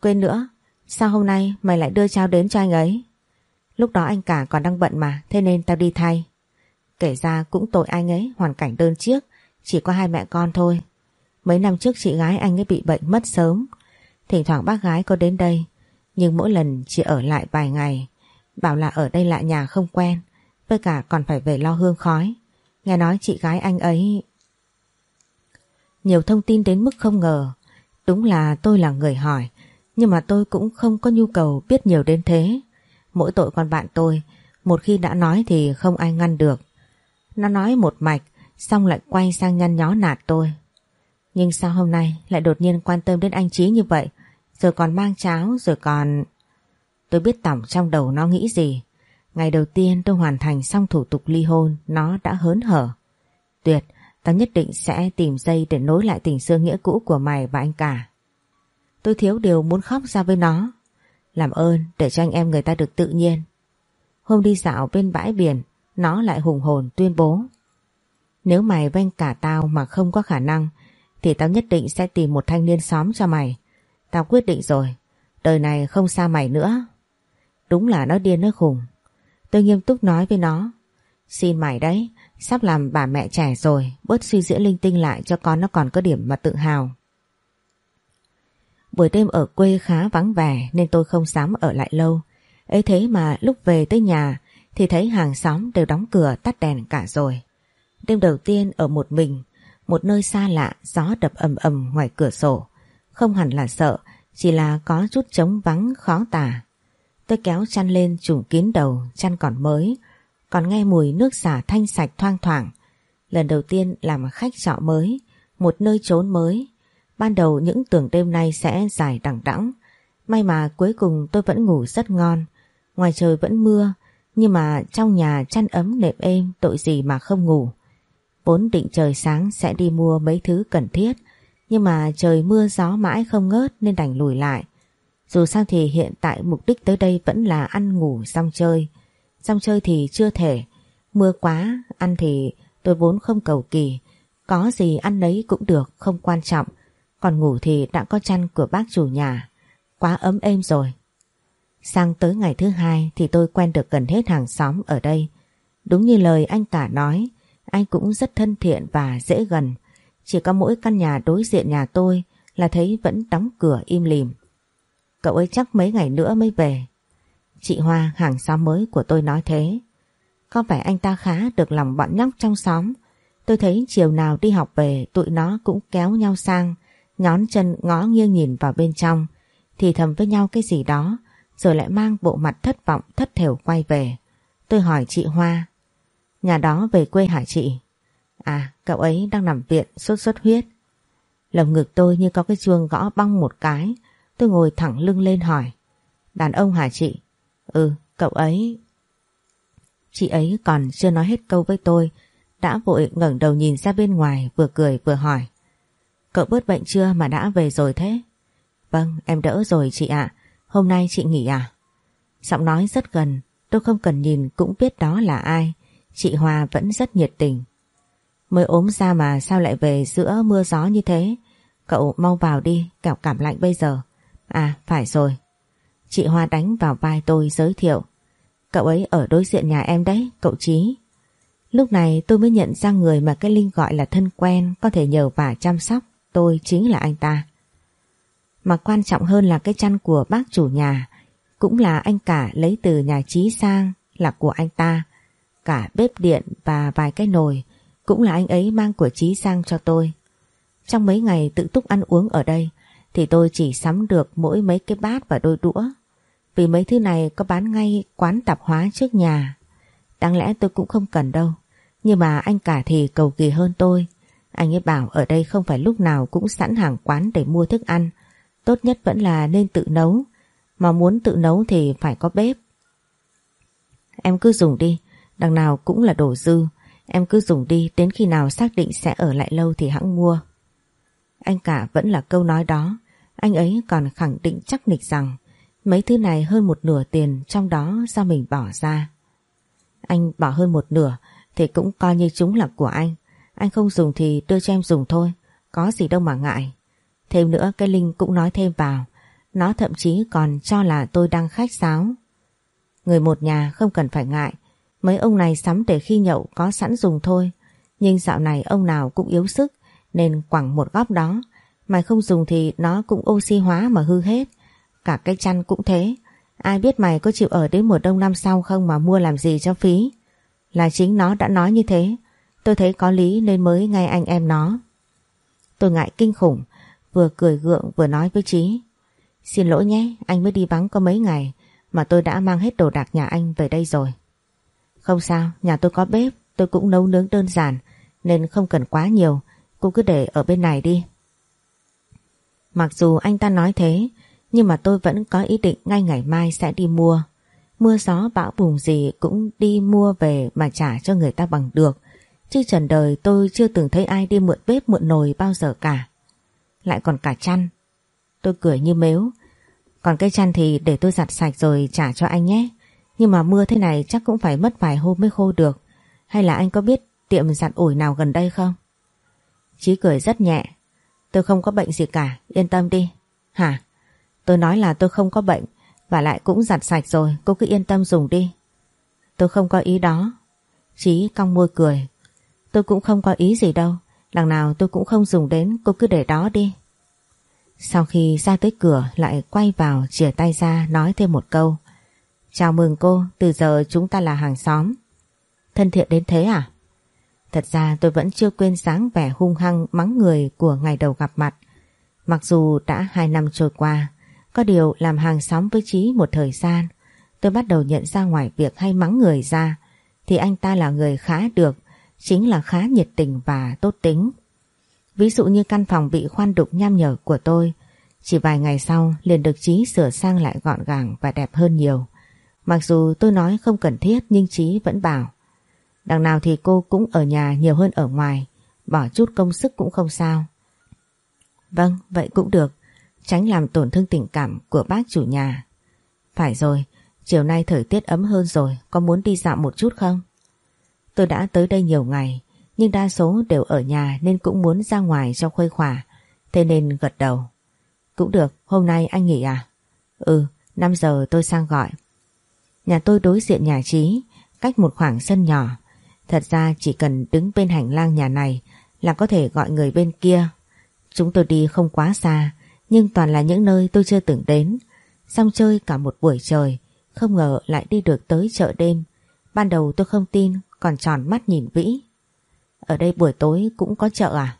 Quên nữa, sao hôm nay mày lại đưa trao đến cho anh ấy? Lúc đó anh cả còn đang bận mà, thế nên tao đi thay. Kể ra cũng tội anh ấy, hoàn cảnh đơn chiếc, chỉ có hai mẹ con thôi. Mấy năm trước chị gái anh ấy bị bệnh mất sớm. Thỉnh thoảng bác gái có đến đây, nhưng mỗi lần chỉ ở lại vài ngày. Bảo là ở đây lại nhà không quen, với cả còn phải về lo hương khói. Nghe nói chị gái anh ấy nhiều thông tin đến mức không ngờ. Đúng là tôi là người hỏi, nhưng mà tôi cũng không có nhu cầu biết nhiều đến thế. Mỗi tội con bạn tôi, một khi đã nói thì không ai ngăn được. Nó nói một mạch, xong lại quay sang nhăn nhó nạt tôi. Nhưng sao hôm nay lại đột nhiên quan tâm đến anh Trí như vậy, rồi còn mang cháo, rồi còn... Tôi biết tổng trong đầu nó nghĩ gì. Ngày đầu tiên tôi hoàn thành xong thủ tục ly hôn, nó đã hớn hở. Tuyệt, Tao nhất định sẽ tìm dây để nối lại tình xưa nghĩa cũ của mày và anh cả. Tôi thiếu điều muốn khóc ra với nó. Làm ơn để cho anh em người ta được tự nhiên. Hôm đi dạo bên bãi biển, nó lại hùng hồn tuyên bố. Nếu mày vanh cả tao mà không có khả năng, thì tao nhất định sẽ tìm một thanh niên xóm cho mày. Tao quyết định rồi, đời này không xa mày nữa. Đúng là nó điên nó khùng. Tôi nghiêm túc nói với nó. Xin mày đấy, sắp làm bà mẹ trẻ rồi, bớt suy diễn linh tinh lại cho con nó còn có điểm mà tự hào. Buổi đêm ở quê khá vắng vẻ nên tôi không dám ở lại lâu. ấy thế mà lúc về tới nhà thì thấy hàng xóm đều đóng cửa tắt đèn cả rồi. Đêm đầu tiên ở một mình, một nơi xa lạ gió đập ầm ầm ngoài cửa sổ. Không hẳn là sợ, chỉ là có chút trống vắng khó tả. Tôi kéo chăn lên trùm kín đầu, chăn còn mới, còn nghe mùi nước xả thanh sạch thoang thoảng. Lần đầu tiên làm khách trọ mới, một nơi trốn mới. Ban đầu những tưởng đêm nay sẽ dài đẳng đẵng, may mà cuối cùng tôi vẫn ngủ rất ngon. Ngoài trời vẫn mưa, nhưng mà trong nhà chăn ấm nệm êm tội gì mà không ngủ. Vốn định trời sáng sẽ đi mua mấy thứ cần thiết, nhưng mà trời mưa gió mãi không ngớt nên đành lùi lại. Dù sao thì hiện tại mục đích tới đây vẫn là ăn ngủ xong chơi. Xong chơi thì chưa thể, mưa quá, ăn thì tôi vốn không cầu kỳ. Có gì ăn nấy cũng được, không quan trọng. Còn ngủ thì đã có chăn của bác chủ nhà. Quá ấm êm rồi. Sang tới ngày thứ hai thì tôi quen được gần hết hàng xóm ở đây. Đúng như lời anh cả nói, anh cũng rất thân thiện và dễ gần. Chỉ có mỗi căn nhà đối diện nhà tôi là thấy vẫn đóng cửa im lìm. Cậu ấy chắc mấy ngày nữa mới về. Chị Hoa hàng xóm mới của tôi nói thế. Có phải anh ta khá được lòng bọn nhóc trong xóm. Tôi thấy chiều nào đi học về tụi nó cũng kéo nhau sang, nhón chân ngó nghiêng nhìn vào bên trong, thì thầm với nhau cái gì đó, rồi lại mang bộ mặt thất vọng thất thểu quay về. Tôi hỏi chị Hoa, nhà đó về quê hả chị? À, cậu ấy đang nằm viện sốt xuất huyết. Lồng ngực tôi như có cái chuông gõ băng một cái, tôi ngồi thẳng lưng lên hỏi. Đàn ông hả chị? Ừ, cậu ấy... Chị ấy còn chưa nói hết câu với tôi, đã vội ngẩng đầu nhìn ra bên ngoài vừa cười vừa hỏi. Cậu bớt bệnh chưa mà đã về rồi thế? Vâng, em đỡ rồi chị ạ. Hôm nay chị nghỉ à? Giọng nói rất gần, tôi không cần nhìn cũng biết đó là ai. Chị Hòa vẫn rất nhiệt tình. Mới ốm ra mà sao lại về giữa mưa gió như thế? Cậu mau vào đi, kẻo cảm lạnh bây giờ. À, phải rồi. Chị Hoa đánh vào vai tôi giới thiệu. Cậu ấy ở đối diện nhà em đấy, cậu Trí. Lúc này tôi mới nhận ra người mà cái Linh gọi là thân quen có thể nhờ và chăm sóc. Tôi chính là anh ta. Mà quan trọng hơn là cái chăn của bác chủ nhà, cũng là anh cả lấy từ nhà Trí sang là của anh ta. Cả bếp điện và vài cái nồi, cũng là anh ấy mang của Trí sang cho tôi. Trong mấy ngày tự túc ăn uống ở đây, thì tôi chỉ sắm được mỗi mấy cái bát và đôi đũa. Vì mấy thứ này có bán ngay quán tạp hóa trước nhà. Đáng lẽ tôi cũng không cần đâu. Nhưng mà anh cả thì cầu kỳ hơn tôi. Anh ấy bảo ở đây không phải lúc nào cũng sẵn hàng quán để mua thức ăn. Tốt nhất vẫn là nên tự nấu. Mà muốn tự nấu thì phải có bếp. Em cứ dùng đi, đằng nào cũng là đồ dư. Em cứ dùng đi đến khi nào xác định sẽ ở lại lâu thì hãng mua. Anh cả vẫn là câu nói đó. Anh ấy còn khẳng định chắc nịch rằng mấy thứ này hơn một nửa tiền trong đó do mình bỏ ra. Anh bỏ hơn một nửa thì cũng coi như chúng là của anh. Anh không dùng thì đưa cho em dùng thôi. Có gì đâu mà ngại. Thêm nữa, cái Linh cũng nói thêm vào. Nó thậm chí còn cho là tôi đang khách sáo. Người một nhà không cần phải ngại. Mấy ông này sắm để khi nhậu có sẵn dùng thôi. Nhưng dạo này ông nào cũng yếu sức, nên quẳng một góc đó. Mày không dùng thì nó cũng oxy hóa mà hư hết. Cả cái chăn cũng thế. Ai biết mày có chịu ở đến mùa đông năm sau không mà mua làm gì cho phí. Là chính nó đã nói như thế. Tôi thấy có lý nên mới ngay anh em nó. Tôi ngại kinh khủng, vừa cười gượng vừa nói với Trí. Xin lỗi nhé, anh mới đi vắng có mấy ngày mà tôi đã mang hết đồ đạc nhà anh về đây rồi. Không sao, nhà tôi có bếp, tôi cũng nấu nướng đơn giản nên không cần quá nhiều, cô cứ để ở bên này đi. Mặc dù anh ta nói thế, nhưng mà tôi vẫn có ý định ngay ngày mai sẽ đi mua. Mưa gió bão bùng gì cũng đi mua về mà trả cho người ta bằng được. Chứ trần đời tôi chưa từng thấy ai đi mượn bếp mượn nồi bao giờ cả. Lại còn cả chăn. Tôi cười như mếu. Còn cái chăn thì để tôi giặt sạch rồi trả cho anh nhé. Nhưng mà mưa thế này chắc cũng phải mất vài hôm mới khô được. Hay là anh có biết tiệm giặt ủi nào gần đây không? Chí cười rất nhẹ. Tôi không có bệnh gì cả, yên tâm đi. Hả? Tôi nói là tôi không có bệnh và lại cũng giặt sạch rồi, cô cứ yên tâm dùng đi. Tôi không có ý đó. Chí cong môi cười. Tôi cũng không có ý gì đâu. Đằng nào tôi cũng không dùng đến, cô cứ để đó đi. Sau khi ra tới cửa lại quay vào chìa tay ra nói thêm một câu. Chào mừng cô, từ giờ chúng ta là hàng xóm. Thân thiện đến thế à? Thật ra tôi vẫn chưa quên dáng vẻ hung hăng mắng người của ngày đầu gặp mặt. Mặc dù đã hai năm trôi qua, có điều làm hàng xóm với Trí một thời gian, tôi bắt đầu nhận ra ngoài việc hay mắng người ra, thì anh ta là người khá được, chính là khá nhiệt tình và tốt tính. Ví dụ như căn phòng bị khoan đục nham nhở của tôi, chỉ vài ngày sau liền được Trí sửa sang lại gọn gàng và đẹp hơn nhiều. Mặc dù tôi nói không cần thiết nhưng Trí vẫn bảo. Đằng nào thì cô cũng ở nhà nhiều hơn ở ngoài, bỏ chút công sức cũng không sao. Vâng, vậy cũng được, tránh làm tổn thương tình cảm của bác chủ nhà. Phải rồi, chiều nay thời tiết ấm hơn rồi, có muốn đi dạo một chút không? Tôi đã tới đây nhiều ngày, nhưng đa số đều ở nhà nên cũng muốn ra ngoài cho khuây khỏa, thế nên gật đầu. Cũng được, hôm nay anh nghỉ à? Ừ, 5 giờ tôi sang gọi. Nhà tôi đối diện nhà trí, cách một khoảng sân nhỏ. Thật ra chỉ cần đứng bên hành lang nhà này là có thể gọi người bên kia. Chúng tôi đi không quá xa, nhưng toàn là những nơi tôi chưa từng đến. Xong chơi cả một buổi trời, không ngờ lại đi được tới chợ đêm. Ban đầu tôi không tin, còn tròn mắt nhìn Vĩ. Ở đây buổi tối cũng có chợ à?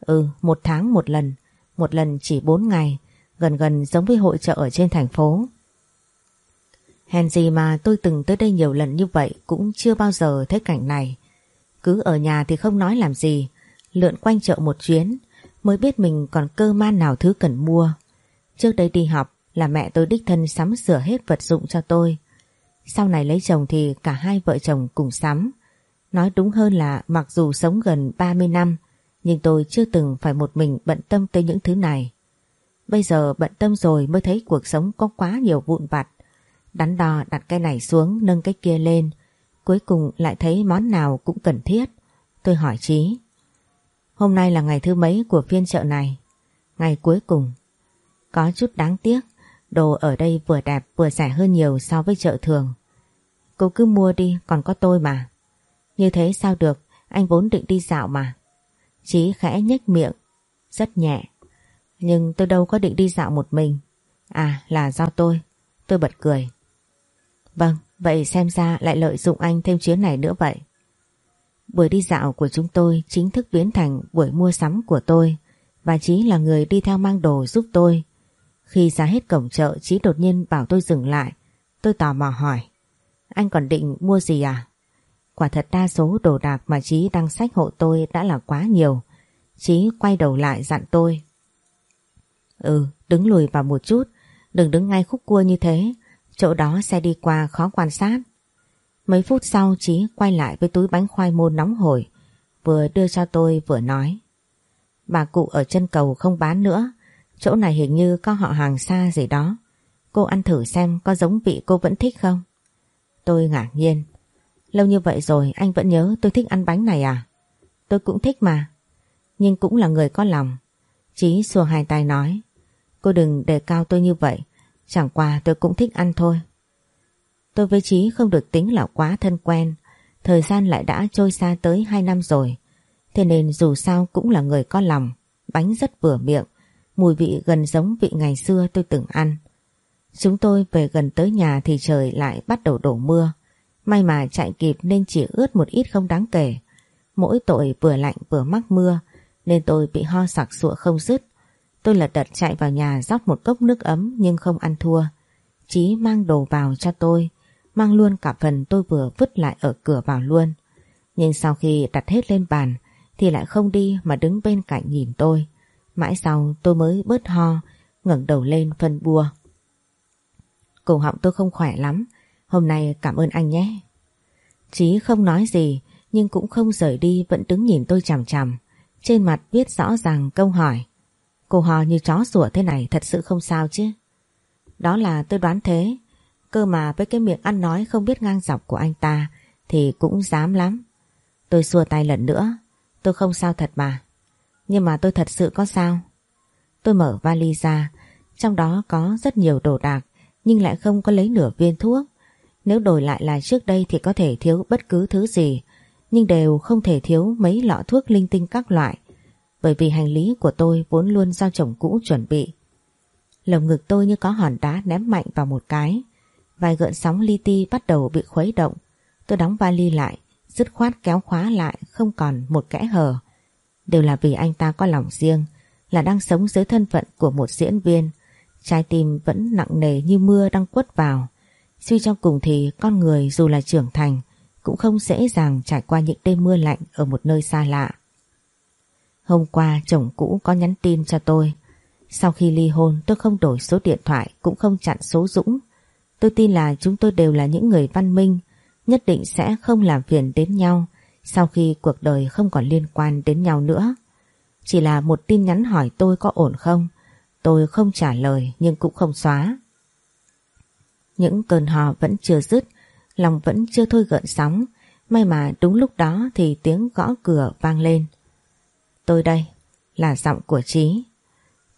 Ừ, một tháng một lần, một lần chỉ bốn ngày, gần gần giống với hội chợ ở trên thành phố. Hèn gì mà tôi từng tới đây nhiều lần như vậy cũng chưa bao giờ thấy cảnh này. Cứ ở nhà thì không nói làm gì, lượn quanh chợ một chuyến mới biết mình còn cơ man nào thứ cần mua. Trước đây đi học là mẹ tôi đích thân sắm sửa hết vật dụng cho tôi. Sau này lấy chồng thì cả hai vợ chồng cùng sắm. Nói đúng hơn là mặc dù sống gần 30 năm, nhưng tôi chưa từng phải một mình bận tâm tới những thứ này. Bây giờ bận tâm rồi mới thấy cuộc sống có quá nhiều vụn vặt. Đắn đo đặt cái này xuống, nâng cái kia lên. Cuối cùng lại thấy món nào cũng cần thiết. Tôi hỏi Trí. Hôm nay là ngày thứ mấy của phiên chợ này? Ngày cuối cùng. Có chút đáng tiếc. Đồ ở đây vừa đẹp vừa rẻ hơn nhiều so với chợ thường. Cô cứ mua đi còn có tôi mà. Như thế sao được, anh vốn định đi dạo mà. Chí khẽ nhếch miệng, rất nhẹ. Nhưng tôi đâu có định đi dạo một mình. À là do tôi. Tôi bật cười. Vâng, vậy xem ra lại lợi dụng anh thêm chuyến này nữa vậy. Buổi đi dạo của chúng tôi chính thức biến thành buổi mua sắm của tôi và Chí là người đi theo mang đồ giúp tôi. Khi ra hết cổng chợ Chí đột nhiên bảo tôi dừng lại. Tôi tò mò hỏi. Anh còn định mua gì à? Quả thật đa số đồ đạc mà Chí đang sách hộ tôi đã là quá nhiều. Chí quay đầu lại dặn tôi. Ừ, đứng lùi vào một chút, đừng đứng ngay khúc cua như thế, chỗ đó xe đi qua khó quan sát. Mấy phút sau Chí quay lại với túi bánh khoai môn nóng hổi, vừa đưa cho tôi vừa nói. Bà cụ ở chân cầu không bán nữa, chỗ này hình như có họ hàng xa gì đó. Cô ăn thử xem có giống vị cô vẫn thích không? Tôi ngạc nhiên. Lâu như vậy rồi, anh vẫn nhớ tôi thích ăn bánh này à? Tôi cũng thích mà. Nhưng cũng là người có lòng. Chí xua hai tay nói. Cô đừng đề cao tôi như vậy. Chẳng qua tôi cũng thích ăn thôi. Tôi với Chí không được tính là quá thân quen. Thời gian lại đã trôi xa tới 2 năm rồi. Thế nên dù sao cũng là người có lòng. Bánh rất vừa miệng. Mùi vị gần giống vị ngày xưa tôi từng ăn. Chúng tôi về gần tới nhà thì trời lại bắt đầu đổ mưa. May mà chạy kịp nên chỉ ướt một ít không đáng kể. Mỗi tội vừa lạnh vừa mắc mưa nên tôi bị ho sặc sụa không dứt. Tôi lật đật chạy vào nhà rót một cốc nước ấm nhưng không ăn thua. Chí mang đồ vào cho tôi, mang luôn cả phần tôi vừa vứt lại ở cửa vào luôn. Nhưng sau khi đặt hết lên bàn thì lại không đi mà đứng bên cạnh nhìn tôi. Mãi sau tôi mới bớt ho, ngẩng đầu lên phân bua. Cổ họng tôi không khỏe lắm, Hôm nay cảm ơn anh nhé. Chí không nói gì nhưng cũng không rời đi vẫn đứng nhìn tôi chằm chằm. Trên mặt viết rõ ràng câu hỏi. Cô hò như chó sủa thế này thật sự không sao chứ. Đó là tôi đoán thế. Cơ mà với cái miệng ăn nói không biết ngang dọc của anh ta thì cũng dám lắm. Tôi xua tay lần nữa. Tôi không sao thật mà. Nhưng mà tôi thật sự có sao? Tôi mở vali ra, trong đó có rất nhiều đồ đạc nhưng lại không có lấy nửa viên thuốc. Nếu đổi lại là trước đây thì có thể thiếu bất cứ thứ gì, nhưng đều không thể thiếu mấy lọ thuốc linh tinh các loại, bởi vì hành lý của tôi vốn luôn do chồng cũ chuẩn bị. Lồng ngực tôi như có hòn đá ném mạnh vào một cái, vài gợn sóng li ti bắt đầu bị khuấy động. Tôi đóng vali lại, dứt khoát kéo khóa lại không còn một kẽ hở. Đều là vì anh ta có lòng riêng, là đang sống dưới thân phận của một diễn viên, trái tim vẫn nặng nề như mưa đang quất vào. Suy cho cùng thì con người dù là trưởng thành cũng không dễ dàng trải qua những đêm mưa lạnh ở một nơi xa lạ. Hôm qua chồng cũ có nhắn tin cho tôi. Sau khi ly hôn tôi không đổi số điện thoại cũng không chặn số Dũng. Tôi tin là chúng tôi đều là những người văn minh, nhất định sẽ không làm phiền đến nhau sau khi cuộc đời không còn liên quan đến nhau nữa. Chỉ là một tin nhắn hỏi tôi có ổn không, tôi không trả lời nhưng cũng không xóa. Những cơn hò vẫn chưa dứt, lòng vẫn chưa thôi gợn sóng, may mà đúng lúc đó thì tiếng gõ cửa vang lên. Tôi đây, là giọng của Trí.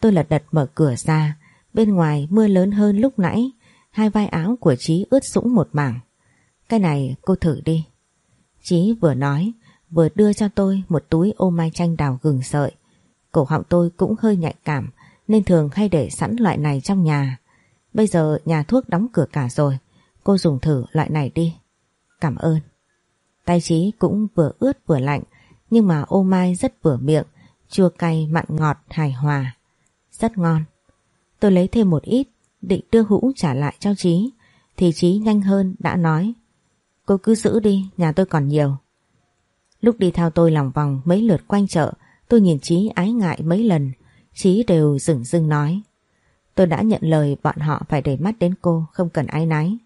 Tôi lật đật mở cửa ra, bên ngoài mưa lớn hơn lúc nãy, hai vai áo của Trí ướt sũng một mảng. Cái này cô thử đi. Chí vừa nói, vừa đưa cho tôi một túi ô mai chanh đào gừng sợi. Cổ họng tôi cũng hơi nhạy cảm, nên thường hay để sẵn loại này trong nhà. Bây giờ nhà thuốc đóng cửa cả rồi, cô dùng thử loại này đi. Cảm ơn. Tay Chí cũng vừa ướt vừa lạnh, nhưng mà ô mai rất vừa miệng, chua cay mặn ngọt hài hòa. Rất ngon. Tôi lấy thêm một ít, định đưa hũ trả lại cho Chí, thì Chí nhanh hơn đã nói Cô cứ giữ đi, nhà tôi còn nhiều. Lúc đi theo tôi lòng vòng mấy lượt quanh chợ, tôi nhìn Chí ái ngại mấy lần, Chí đều dừng dưng nói. Tôi đã nhận lời bọn họ phải để mắt đến cô, không cần ái náy.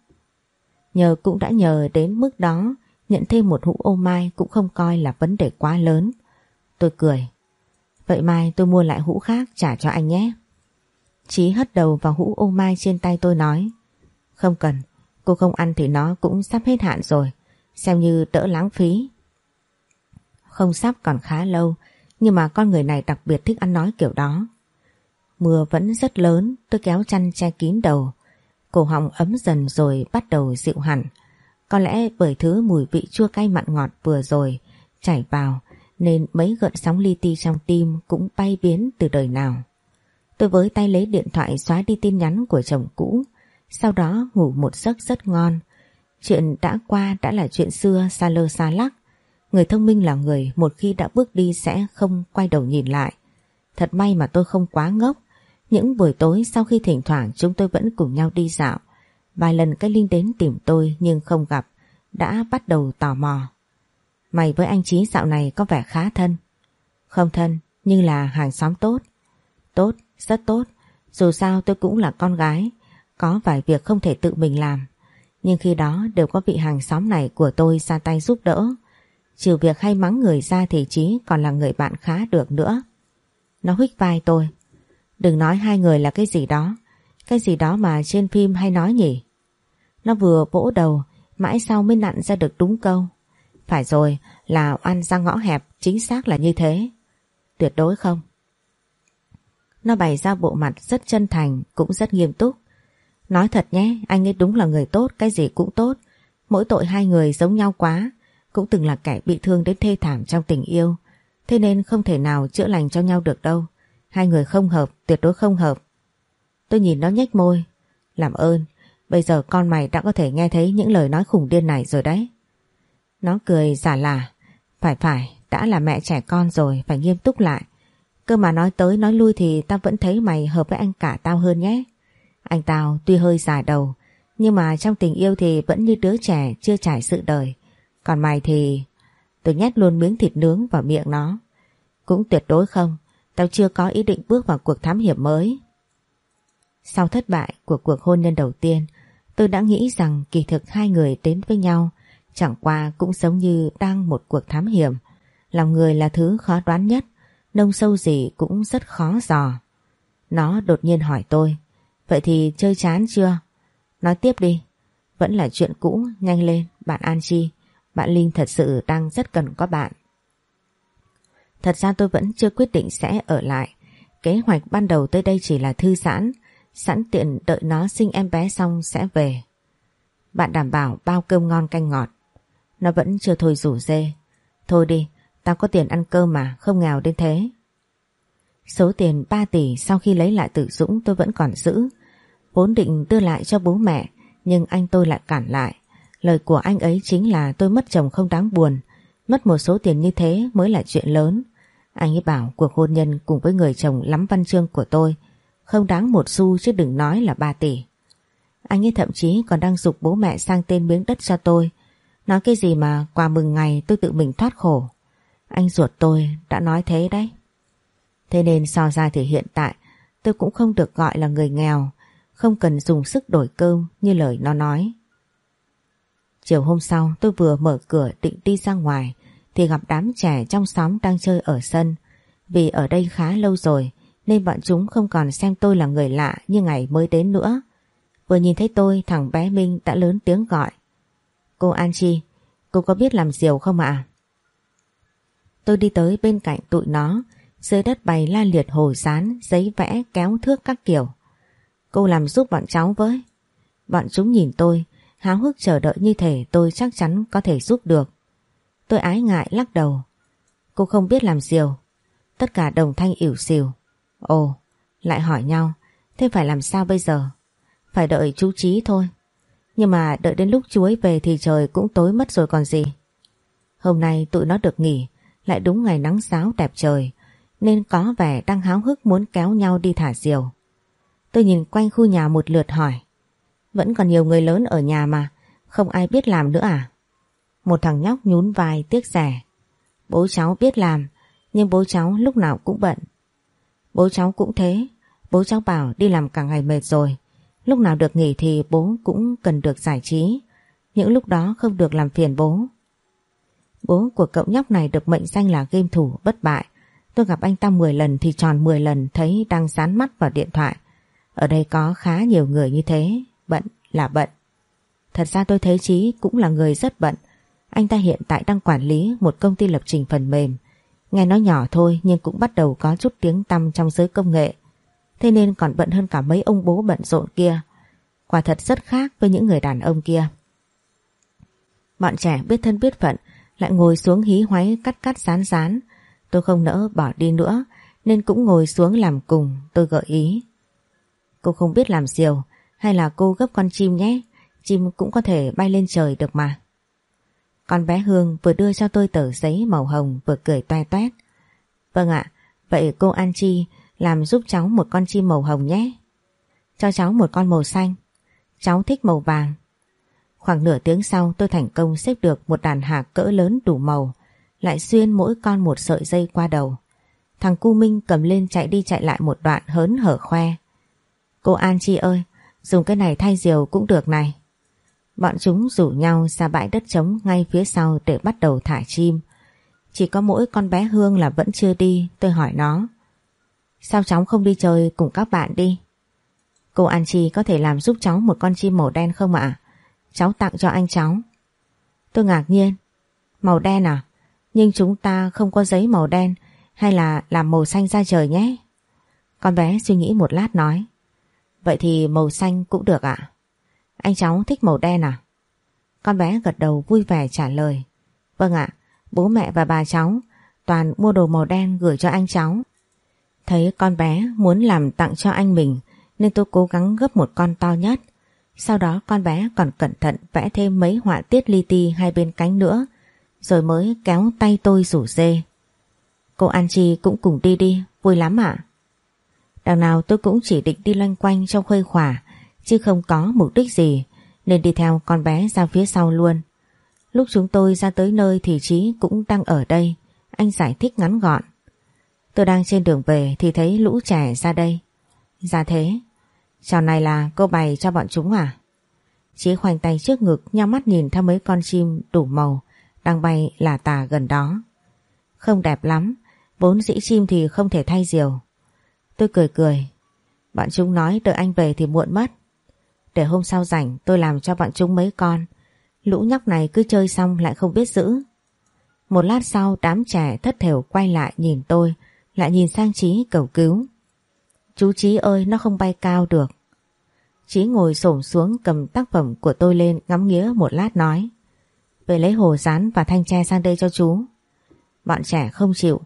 Nhờ cũng đã nhờ đến mức đó, nhận thêm một hũ ô mai cũng không coi là vấn đề quá lớn. Tôi cười. Vậy mai tôi mua lại hũ khác trả cho anh nhé. Chí hất đầu vào hũ ô mai trên tay tôi nói. Không cần, Cô không ăn thì nó cũng sắp hết hạn rồi. Xem như đỡ lãng phí. Không sắp còn khá lâu, Nhưng mà con người này đặc biệt thích ăn nói kiểu đó. Mưa vẫn rất lớn, Tôi kéo chăn che kín đầu. Cổ họng ấm dần rồi bắt đầu dịu hẳn. Có lẽ bởi thứ mùi vị chua cay mặn ngọt vừa rồi Chảy vào, Nên mấy gợn sóng li ti trong tim Cũng bay biến từ đời nào. Tôi với tay lấy điện thoại xóa đi tin nhắn của chồng cũ sau đó ngủ một giấc rất ngon. Chuyện đã qua đã là chuyện xưa xa lơ xa lắc. Người thông minh là người một khi đã bước đi sẽ không quay đầu nhìn lại. Thật may mà tôi không quá ngốc. Những buổi tối sau khi thỉnh thoảng chúng tôi vẫn cùng nhau đi dạo. Vài lần cái Linh đến tìm tôi nhưng không gặp, đã bắt đầu tò mò. Mày với anh Chí dạo này có vẻ khá thân. Không thân, nhưng là hàng xóm tốt. Tốt, rất tốt. Dù sao tôi cũng là con gái, có vài việc không thể tự mình làm. Nhưng khi đó đều có vị hàng xóm này của tôi ra tay giúp đỡ. Trừ việc hay mắng người ra thì Chí còn là người bạn khá được nữa. Nó huých vai tôi. Đừng nói hai người là cái gì đó. Cái gì đó mà trên phim hay nói nhỉ? Nó vừa vỗ đầu, Mãi sau mới nặn ra được đúng câu. Phải rồi, là ăn ra ngõ hẹp, Chính xác là như thế. Tuyệt đối không. Nó bày ra bộ mặt rất chân thành, Cũng rất nghiêm túc. Nói thật nhé, anh ấy đúng là người tốt, cái gì cũng tốt. Mỗi tội hai người giống nhau quá, cũng từng là kẻ bị thương đến thê thảm trong tình yêu. Thế nên không thể nào chữa lành cho nhau được đâu. Hai người không hợp, tuyệt đối không hợp. Tôi nhìn nó nhếch môi. Làm ơn, bây giờ con mày đã có thể nghe thấy những lời nói khủng điên này rồi đấy. Nó cười giả lả. Phải phải, đã là mẹ trẻ con rồi, phải nghiêm túc lại. Cơ mà nói tới nói lui thì tao vẫn thấy mày hợp với anh cả tao hơn nhé. Anh tao tuy hơi già đầu nhưng mà trong tình yêu thì vẫn như đứa trẻ chưa trải sự đời. Còn mày thì... Tôi nhét luôn miếng thịt nướng vào miệng nó. Cũng tuyệt đối không, tao chưa có ý định bước vào cuộc thám hiểm mới. Sau thất bại của cuộc hôn nhân đầu tiên, tôi đã nghĩ rằng kỳ thực hai người đến với nhau chẳng qua cũng giống như đang một cuộc thám hiểm. Lòng người là thứ khó đoán nhất, nông sâu gì cũng rất khó dò. Nó đột nhiên hỏi tôi, Vậy thì chơi chán chưa? Nói tiếp đi. Vẫn là chuyện cũ, nhanh lên, bạn An Chi. Bạn Linh thật sự đang rất cần có bạn. Thật ra tôi vẫn chưa quyết định sẽ ở lại. Kế hoạch ban đầu tới đây chỉ là thư giãn, sẵn tiện đợi nó sinh em bé xong sẽ về. Bạn đảm bảo bao cơm ngon canh ngọt. Nó vẫn chưa thôi rủ dê. Thôi đi, tao có tiền ăn cơm mà, không nghèo đến thế. Số tiền 3 tỷ sau khi lấy lại từ Dũng tôi vẫn còn giữ. Vốn định đưa lại cho bố mẹ, nhưng anh tôi lại cản lại. Lời của anh ấy chính là tôi mất chồng không đáng buồn. Mất một số tiền như thế mới là chuyện lớn. Anh ấy bảo cuộc hôn nhân cùng với người chồng lắm văn chương của tôi không đáng một xu chứ đừng nói là 3 tỷ. Anh ấy thậm chí còn đang dục bố mẹ sang tên miếng đất cho tôi. Nói cái gì mà quà mừng ngày tôi tự mình thoát khổ. Anh ruột tôi đã nói thế đấy. Thế nên so ra thì hiện tại tôi cũng không được gọi là người nghèo, không cần dùng sức đổi cơm như lời nó nói. Chiều hôm sau tôi vừa mở cửa định đi ra ngoài thì gặp đám trẻ trong xóm đang chơi ở sân. Vì ở đây khá lâu rồi nên bọn chúng không còn xem tôi là người lạ như ngày mới đến nữa. Vừa nhìn thấy tôi thằng bé Minh đã lớn tiếng gọi. Cô An Chi, cô có biết làm diều không ạ? Tôi đi tới bên cạnh tụi nó, dưới đất bày la liệt hồ sán, giấy vẽ, kéo thước các kiểu. Cô làm giúp bọn cháu với. Bọn chúng nhìn tôi, háo hức chờ đợi như thể tôi chắc chắn có thể giúp được. Tôi ái ngại lắc đầu. Cô không biết làm diều. Tất cả đồng thanh ỉu xìu. Ồ, lại hỏi nhau, thế phải làm sao bây giờ? Phải đợi chú Trí thôi. Nhưng mà đợi đến lúc chú ấy về thì trời cũng tối mất rồi còn gì. Hôm nay tụi nó được nghỉ, lại đúng ngày nắng giáo đẹp trời, nên có vẻ đang háo hức muốn kéo nhau đi thả diều. Tôi nhìn quanh khu nhà một lượt hỏi. Vẫn còn nhiều người lớn ở nhà mà, không ai biết làm nữa à? Một thằng nhóc nhún vai tiếc rẻ. Bố cháu biết làm, nhưng bố cháu lúc nào cũng bận. Bố cháu cũng thế, bố cháu bảo đi làm cả ngày mệt rồi. Lúc nào được nghỉ thì bố cũng cần được giải trí. Những lúc đó không được làm phiền bố. Bố của cậu nhóc này được mệnh danh là game thủ bất bại. Tôi gặp anh ta 10 lần thì tròn 10 lần thấy đang dán mắt vào điện thoại. Ở đây có khá nhiều người như thế, bận là bận. Thật ra tôi thấy Chí cũng là người rất bận. Anh ta hiện tại đang quản lý một công ty lập trình phần mềm. Nghe nói nhỏ thôi nhưng cũng bắt đầu có chút tiếng tăm trong giới công nghệ. Thế nên còn bận hơn cả mấy ông bố bận rộn kia. Quả thật rất khác với những người đàn ông kia. Bọn trẻ biết thân biết phận lại ngồi xuống hí hoáy cắt cắt rán rán. Tôi không nỡ bỏ đi nữa nên cũng ngồi xuống làm cùng tôi gợi ý. Cô không biết làm diều hay là cô gấp con chim nhé. Chim cũng có thể bay lên trời được mà. Con bé Hương vừa đưa cho tôi tờ giấy màu hồng vừa cười toe toét. Vâng ạ, vậy cô An Chi làm giúp cháu một con chim màu hồng nhé. Cho cháu một con màu xanh. Cháu thích màu vàng. Khoảng nửa tiếng sau tôi thành công xếp được một đàn hạc cỡ lớn đủ màu, lại xuyên mỗi con một sợi dây qua đầu. Thằng cu Minh cầm lên chạy đi chạy lại một đoạn hớn hở khoe. Cô An Chi ơi, dùng cái này thay diều cũng được này. Bọn chúng rủ nhau ra bãi đất trống ngay phía sau để bắt đầu thả chim. Chỉ có mỗi con bé Hương là vẫn chưa đi, tôi hỏi nó. Sao cháu không đi chơi cùng các bạn đi? Cô An Chi có thể làm giúp cháu một con chim màu đen không ạ? Cháu tặng cho anh cháu. Tôi ngạc nhiên. Màu đen à? Nhưng chúng ta không có giấy màu đen hay là làm màu xanh ra trời nhé. Con bé suy nghĩ một lát nói. Vậy thì màu xanh cũng được ạ. Anh cháu thích màu đen à? Con bé gật đầu vui vẻ trả lời. Vâng ạ, bố mẹ và bà cháu toàn mua đồ màu đen gửi cho anh cháu. Thấy con bé muốn làm tặng cho anh mình nên tôi cố gắng gấp một con to nhất. Sau đó con bé còn cẩn thận vẽ thêm mấy họa tiết li ti hai bên cánh nữa rồi mới kéo tay tôi rủ dê. Cô An Chi cũng cùng đi đi, vui lắm ạ. Đằng nào tôi cũng chỉ định đi loanh quanh trong khuây khỏa chứ không có mục đích gì nên đi theo con bé ra phía sau luôn. Lúc chúng tôi ra tới nơi thì trí cũng đang ở đây, anh giải thích ngắn gọn. Tôi đang trên đường về thì thấy lũ trẻ ra đây. Ra thế, chào này là cô bày cho bọn chúng à? Chí khoanh tay trước ngực nhau mắt nhìn theo mấy con chim đủ màu đang bay là tà gần đó. Không đẹp lắm, vốn dĩ chim thì không thể thay diều. Tôi cười cười, bọn chúng nói đợi anh về thì muộn mất. Để hôm sau rảnh tôi làm cho bọn chúng mấy con. Lũ nhóc này cứ chơi xong lại không biết giữ. Một lát sau đám trẻ thất thểu quay lại nhìn tôi, lại nhìn sang Trí cầu cứu. Chú Trí ơi nó không bay cao được. Trí ngồi xổm xuống cầm tác phẩm của tôi lên ngắm nghía một lát nói. Về lấy hồ rán và thanh tre sang đây cho chú. Bọn trẻ không chịu.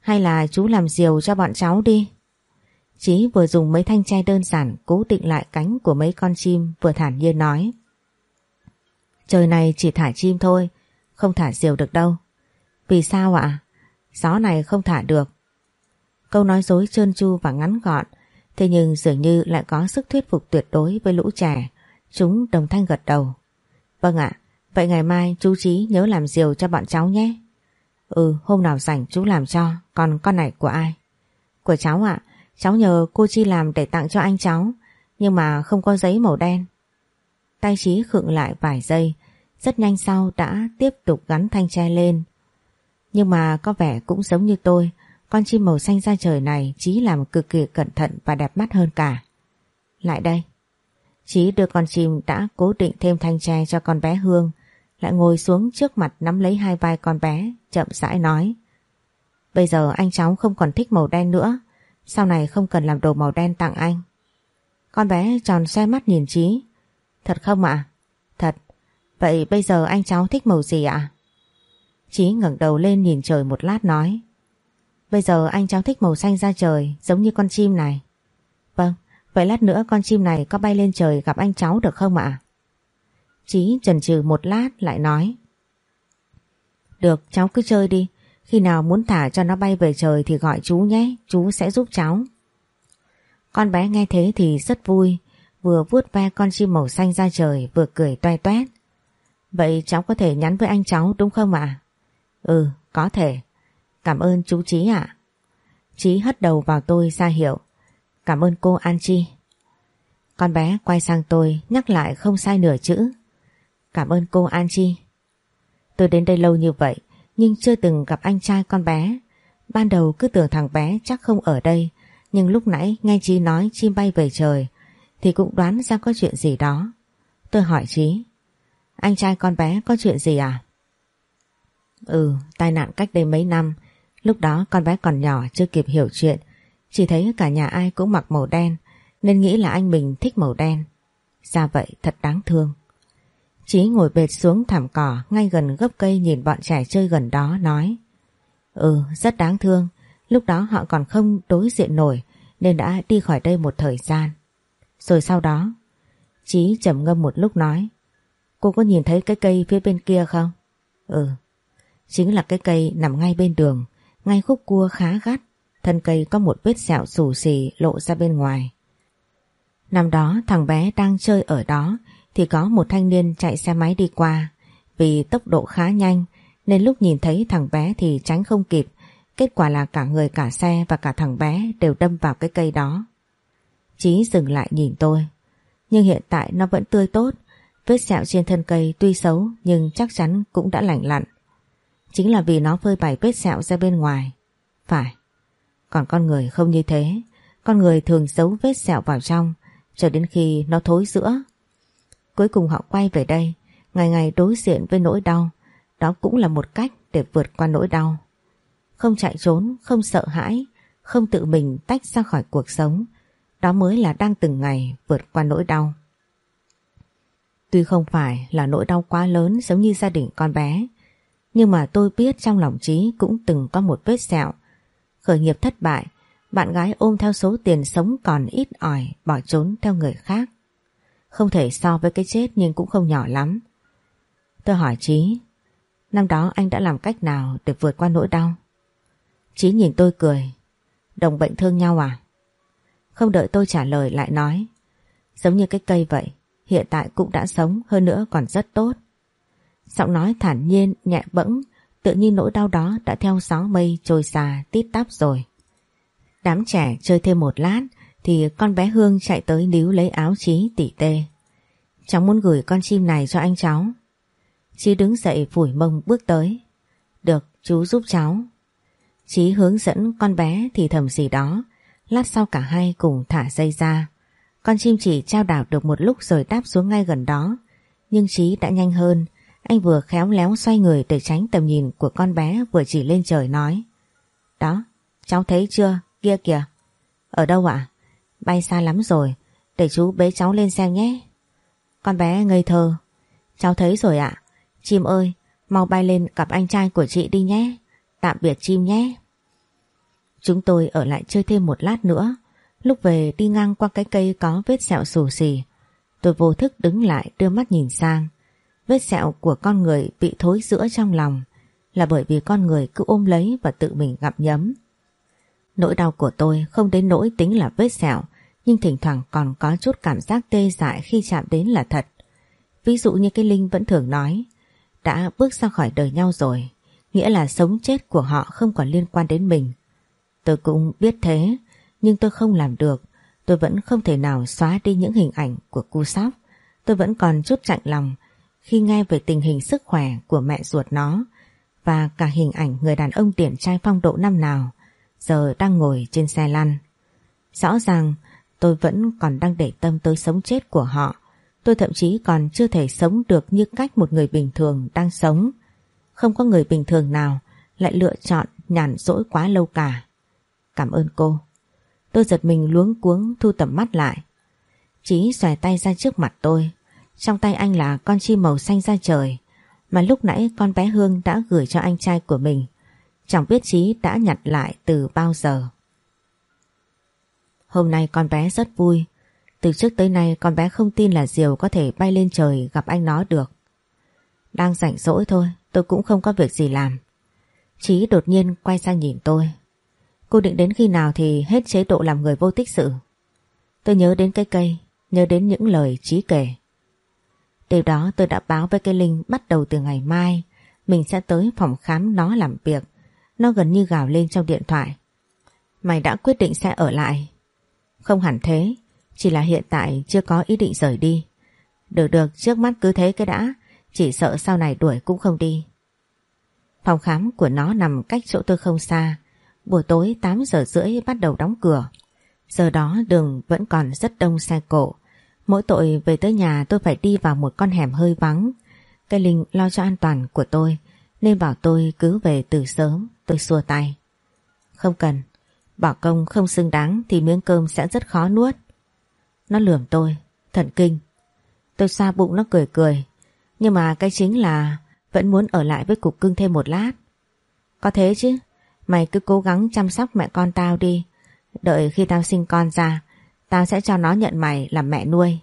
Hay là chú làm diều cho bọn cháu đi. Chí vừa dùng mấy thanh tre đơn giản cố định lại cánh của mấy con chim vừa thản nhiên nói. Trời này chỉ thả chim thôi, không thả diều được đâu. Vì sao ạ? Gió này không thả được. Câu nói dối trơn tru và ngắn gọn, thế nhưng dường như lại có sức thuyết phục tuyệt đối với lũ trẻ. Chúng đồng thanh gật đầu. Vâng ạ, vậy ngày mai chú Chí nhớ làm diều cho bọn cháu nhé. Ừ, hôm nào rảnh chú làm cho, còn con này của ai? Của cháu ạ, cháu nhờ cô Chi làm để tặng cho anh cháu, nhưng mà không có giấy màu đen. Tay Chí khựng lại vài giây, rất nhanh sau đã tiếp tục gắn thanh tre lên. Nhưng mà có vẻ cũng giống như tôi, con chim màu xanh ra trời này Chí làm cực kỳ cẩn thận và đẹp mắt hơn cả. Lại đây. Chí đưa con chim đã cố định thêm thanh tre cho con bé Hương, lại ngồi xuống trước mặt nắm lấy hai vai con bé, chậm rãi nói. Bây giờ anh cháu không còn thích màu đen nữa, sau này không cần làm đồ màu đen tặng anh. Con bé tròn xoay mắt nhìn Chí. Thật không ạ? Thật. Vậy bây giờ anh cháu thích màu gì ạ? Chí ngẩng đầu lên nhìn trời một lát nói. Bây giờ anh cháu thích màu xanh ra trời giống như con chim này. Vâng, vậy lát nữa con chim này có bay lên trời gặp anh cháu được không ạ? Chí chần chừ một lát lại nói. Được, cháu cứ chơi đi. Khi nào muốn thả cho nó bay về trời thì gọi chú nhé, chú sẽ giúp cháu. Con bé nghe thế thì rất vui, vừa vuốt ve con chim màu xanh ra trời vừa cười toe toét. Vậy cháu có thể nhắn với anh cháu đúng không ạ? Ừ, có thể. Cảm ơn chú Chí ạ. À? Chí hất đầu vào tôi ra hiệu. Cảm ơn cô An Chi. Con bé quay sang tôi nhắc lại không sai nửa chữ. Cảm ơn cô An Chi. Tôi đến đây lâu như vậy nhưng chưa từng gặp anh trai con bé. Ban đầu cứ tưởng thằng bé chắc không ở đây nhưng lúc nãy nghe Chí nói chim bay về trời thì cũng đoán ra có chuyện gì đó. Tôi hỏi Chí Anh trai con bé có chuyện gì à? Ừ, tai nạn cách đây mấy năm Lúc đó con bé còn nhỏ chưa kịp hiểu chuyện Chỉ thấy cả nhà ai cũng mặc màu đen Nên nghĩ là anh mình thích màu đen Ra vậy thật đáng thương Chí ngồi bệt xuống thảm cỏ, ngay gần gốc cây nhìn bọn trẻ chơi gần đó, nói Ừ rất đáng thương. Lúc đó họ còn không đối diện nổi, Nên đã đi khỏi đây một thời gian. Rồi sau đó, Chí trầm ngâm một lúc nói, Cô có nhìn thấy cái cây phía bên kia không? Ừ Chính là cái cây nằm ngay bên đường, Ngay khúc cua khá gắt, Thân cây có một vết sẹo xù xì lộ ra bên ngoài. Năm đó thằng bé đang chơi ở đó thì có một thanh niên chạy xe máy đi qua. Vì tốc độ khá nhanh, nên lúc nhìn thấy thằng bé thì tránh không kịp. Kết quả là cả người, cả xe và cả thằng bé đều đâm vào cái cây đó. Chí dừng lại nhìn tôi. Nhưng hiện tại nó vẫn tươi tốt. Vết sẹo trên thân cây tuy xấu, nhưng chắc chắn cũng đã lành lặn. Chính là vì nó phơi bày vết sẹo ra bên ngoài. Phải. Còn con người không như thế. Con người thường giấu vết sẹo vào trong, cho đến khi nó thối giữa Cuối cùng họ quay về đây, ngày ngày đối diện với nỗi đau. Đó cũng là một cách để vượt qua nỗi đau. Không chạy trốn, không sợ hãi, không tự mình tách ra khỏi cuộc sống. Đó mới là đang từng ngày vượt qua nỗi đau. Tuy không phải là nỗi đau quá lớn giống như gia đình con bé, nhưng mà tôi biết trong lòng trí cũng từng có một vết sẹo. Khởi nghiệp thất bại, bạn gái ôm theo số tiền sống còn ít ỏi bỏ trốn theo người khác. Không thể so với cái chết nhưng cũng không nhỏ lắm. Tôi hỏi Chí, năm đó anh đã làm cách nào để vượt qua nỗi đau? Chí nhìn tôi cười, đồng bệnh thương nhau à? Không đợi tôi trả lời lại nói, giống như cái cây vậy, hiện tại cũng đã sống hơn nữa còn rất tốt. Giọng nói thản nhiên, nhẹ bẫng, tự nhiên nỗi đau đó đã theo gió mây trôi xa tít tắp rồi. Đám trẻ chơi thêm một lát thì con bé Hương chạy tới níu lấy áo Chí tỉ tê. Cháu muốn gửi con chim này cho anh cháu. Chí đứng dậy phủi mông bước tới. Được, chú giúp cháu. Chí hướng dẫn con bé thì thầm gì đó. Lát sau cả hai cùng thả dây ra. Con chim chỉ trao đảo được một lúc rồi đáp xuống ngay gần đó. Nhưng Chí đã nhanh hơn. Anh vừa khéo léo xoay người để tránh tầm nhìn của con bé vừa chỉ lên trời nói. Đó, cháu thấy chưa, kia kìa. Ở đâu ạ? Bay xa lắm rồi, để chú bế cháu lên xem nhé. Con bé ngây thơ. Cháu thấy rồi ạ. Chim ơi, mau bay lên gặp anh trai của chị đi nhé. Tạm biệt chim nhé. Chúng tôi ở lại chơi thêm một lát nữa. Lúc về đi ngang qua cái cây có vết sẹo xù xì. Tôi vô thức đứng lại đưa mắt nhìn sang. Vết sẹo của con người bị thối giữa trong lòng là bởi vì con người cứ ôm lấy và tự mình gặm nhấm. Nỗi đau của tôi không đến nỗi tính là vết sẹo nhưng thỉnh thoảng còn có chút cảm giác tê dại khi chạm đến là thật. Ví dụ như cái Linh vẫn thường nói, đã bước ra khỏi đời nhau rồi, nghĩa là sống chết của họ không còn liên quan đến mình. Tôi cũng biết thế, nhưng tôi không làm được tôi vẫn không thể nào xóa đi những hình ảnh của cu sóc. Tôi vẫn còn chút chạnh lòng khi nghe về tình hình sức khỏe của mẹ ruột nó và cả hình ảnh người đàn ông điển trai phong độ năm nào giờ đang ngồi trên xe lăn. Rõ ràng tôi vẫn còn đang để tâm tới sống chết của họ. Tôi thậm chí còn chưa thể sống được như cách một người bình thường đang sống. Không có người bình thường nào lại lựa chọn nhàn rỗi quá lâu cả. Cảm ơn cô. Tôi giật mình luống cuống thu tầm mắt lại. Chí xòe tay ra trước mặt tôi. Trong tay anh là con chim màu xanh ra trời, mà lúc nãy con bé Hương đã gửi cho anh trai của mình. Chẳng biết Chí đã nhặt lại từ bao giờ. Hôm nay con bé rất vui. Từ trước tới nay con bé không tin là Diều có thể bay lên trời gặp anh nó được. Đang rảnh rỗi thôi, tôi cũng không có việc gì làm. Chí đột nhiên quay sang nhìn tôi. Cô định đến khi nào thì hết chế độ làm người vô tích sự. Tôi nhớ đến cái cây, nhớ đến những lời Chí kể. Điều đó tôi đã báo với cây Linh bắt đầu từ ngày mai mình sẽ tới phòng khám nó làm việc. Nó gần như gào lên trong điện thoại. Mày đã quyết định sẽ ở lại. Không hẳn thế, chỉ là hiện tại chưa có ý định rời đi. Được được, trước mắt cứ thế cái đã, chỉ sợ sau này đuổi cũng không đi. Phòng khám của nó nằm cách chỗ tôi không xa. Buổi tối 8 giờ rưỡi bắt đầu đóng cửa. Giờ đó đường vẫn còn rất đông xe cộ. Mỗi tội về tới nhà tôi phải đi vào một con hẻm hơi vắng. Cái Linh lo cho an toàn của tôi nên bảo tôi cứ về từ sớm. Tôi xua tay. Không cần. Bỏ công không xứng đáng thì miếng cơm sẽ rất khó nuốt. Nó lườm tôi. Thần kinh. Tôi xa bụng nó cười cười. Nhưng mà cái chính là vẫn muốn ở lại với cục cưng thêm một lát. Có thế chứ. Mày cứ cố gắng chăm sóc mẹ con tao đi. Đợi khi tao sinh con ra, Tao sẽ cho nó nhận mày làm mẹ nuôi.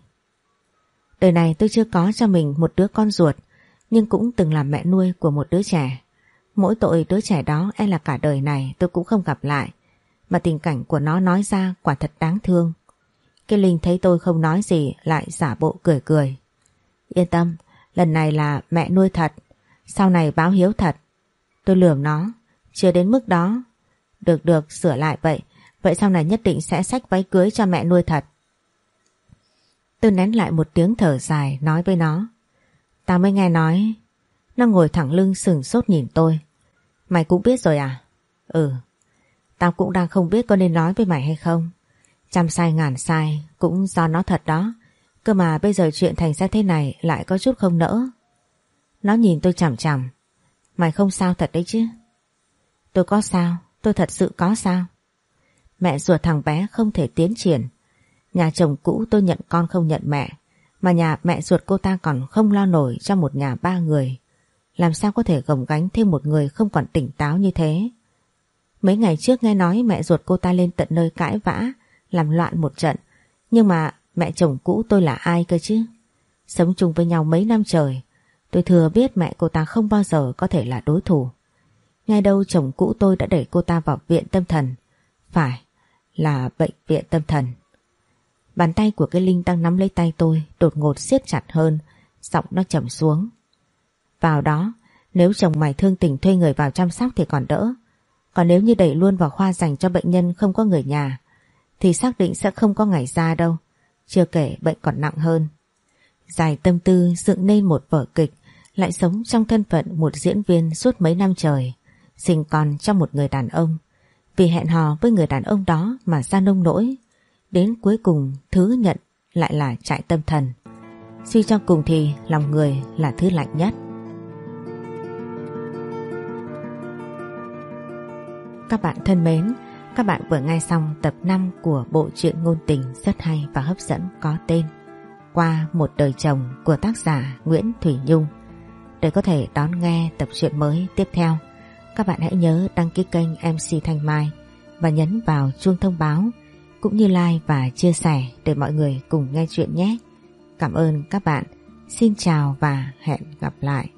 Đời này tôi chưa có cho mình một đứa con ruột, nhưng cũng từng làm mẹ nuôi của một đứa trẻ. Mỗi tội đứa trẻ đó e là cả đời này tôi cũng không gặp lại mà tình cảnh của nó nói ra quả thật đáng thương. Cái Linh thấy tôi không nói gì lại giả bộ cười cười. Yên tâm, lần này là mẹ nuôi thật, sau này báo hiếu thật. Tôi lườm nó, chưa đến mức đó. Được được, sửa lại vậy, Vậy sau này nhất định sẽ xách váy cưới cho mẹ nuôi thật. Tôi nén lại một tiếng thở dài nói với nó. Tao mới nghe nói. Nó ngồi thẳng lưng sừng sốt nhìn tôi. Mày cũng biết rồi à? Ừ. Tao cũng đang không biết có nên nói với mày hay không. Trăm sai ngàn sai cũng do nó thật đó. Cơ mà bây giờ chuyện thành ra thế này lại có chút không nỡ. Nó nhìn tôi chằm chằm. Mày không sao thật đấy chứ? Tôi có sao? Tôi thật sự có sao? Mẹ ruột thằng bé không thể tiến triển. Nhà chồng cũ tôi nhận con không nhận mẹ. Mà nhà mẹ ruột cô ta còn không lo nổi cho một nhà ba người. Làm sao có thể gồng gánh thêm một người không còn tỉnh táo như thế? Mấy ngày trước nghe nói mẹ ruột cô ta lên tận nơi cãi vã, làm loạn một trận. Nhưng mà mẹ chồng cũ tôi là ai cơ chứ? Sống chung với nhau mấy năm trời, tôi thừa biết mẹ cô ta không bao giờ có thể là đối thủ. Ngay đâu chồng cũ tôi đã đẩy cô ta vào viện tâm thần. Phải, là bệnh viện tâm thần. Bàn tay của cái Linh đang nắm lấy tay tôi đột ngột siết chặt hơn, giọng nó trầm xuống. Vào đó, nếu chồng mày thương tình thuê người vào chăm sóc thì còn đỡ. Còn nếu như đẩy luôn vào khoa dành cho bệnh nhân không có người nhà, thì xác định sẽ không có ngày ra đâu. Chưa kể bệnh còn nặng hơn. Dài tâm tư dựng nên một vở kịch, lại sống trong thân phận một diễn viên suốt mấy năm trời, sinh con trong một người đàn ông. Vì hẹn hò với người đàn ông đó mà ra nông nỗi Đến cuối cùng thứ nhận lại là trại tâm thần Suy cho cùng thì lòng người là thứ lạnh nhất Các bạn thân mến, các bạn vừa nghe xong tập 5 của bộ truyện ngôn tình rất hay và hấp dẫn có tên Qua một đời chồng của tác giả Nguyễn Thủy Nhung. Để có thể đón nghe tập truyện mới tiếp theo, các bạn hãy nhớ đăng ký kênh MC Thanh Mai và nhấn vào chuông thông báo cũng như like và chia sẻ để mọi người cùng nghe chuyện nhé. Cảm ơn các bạn. Xin chào và hẹn gặp lại.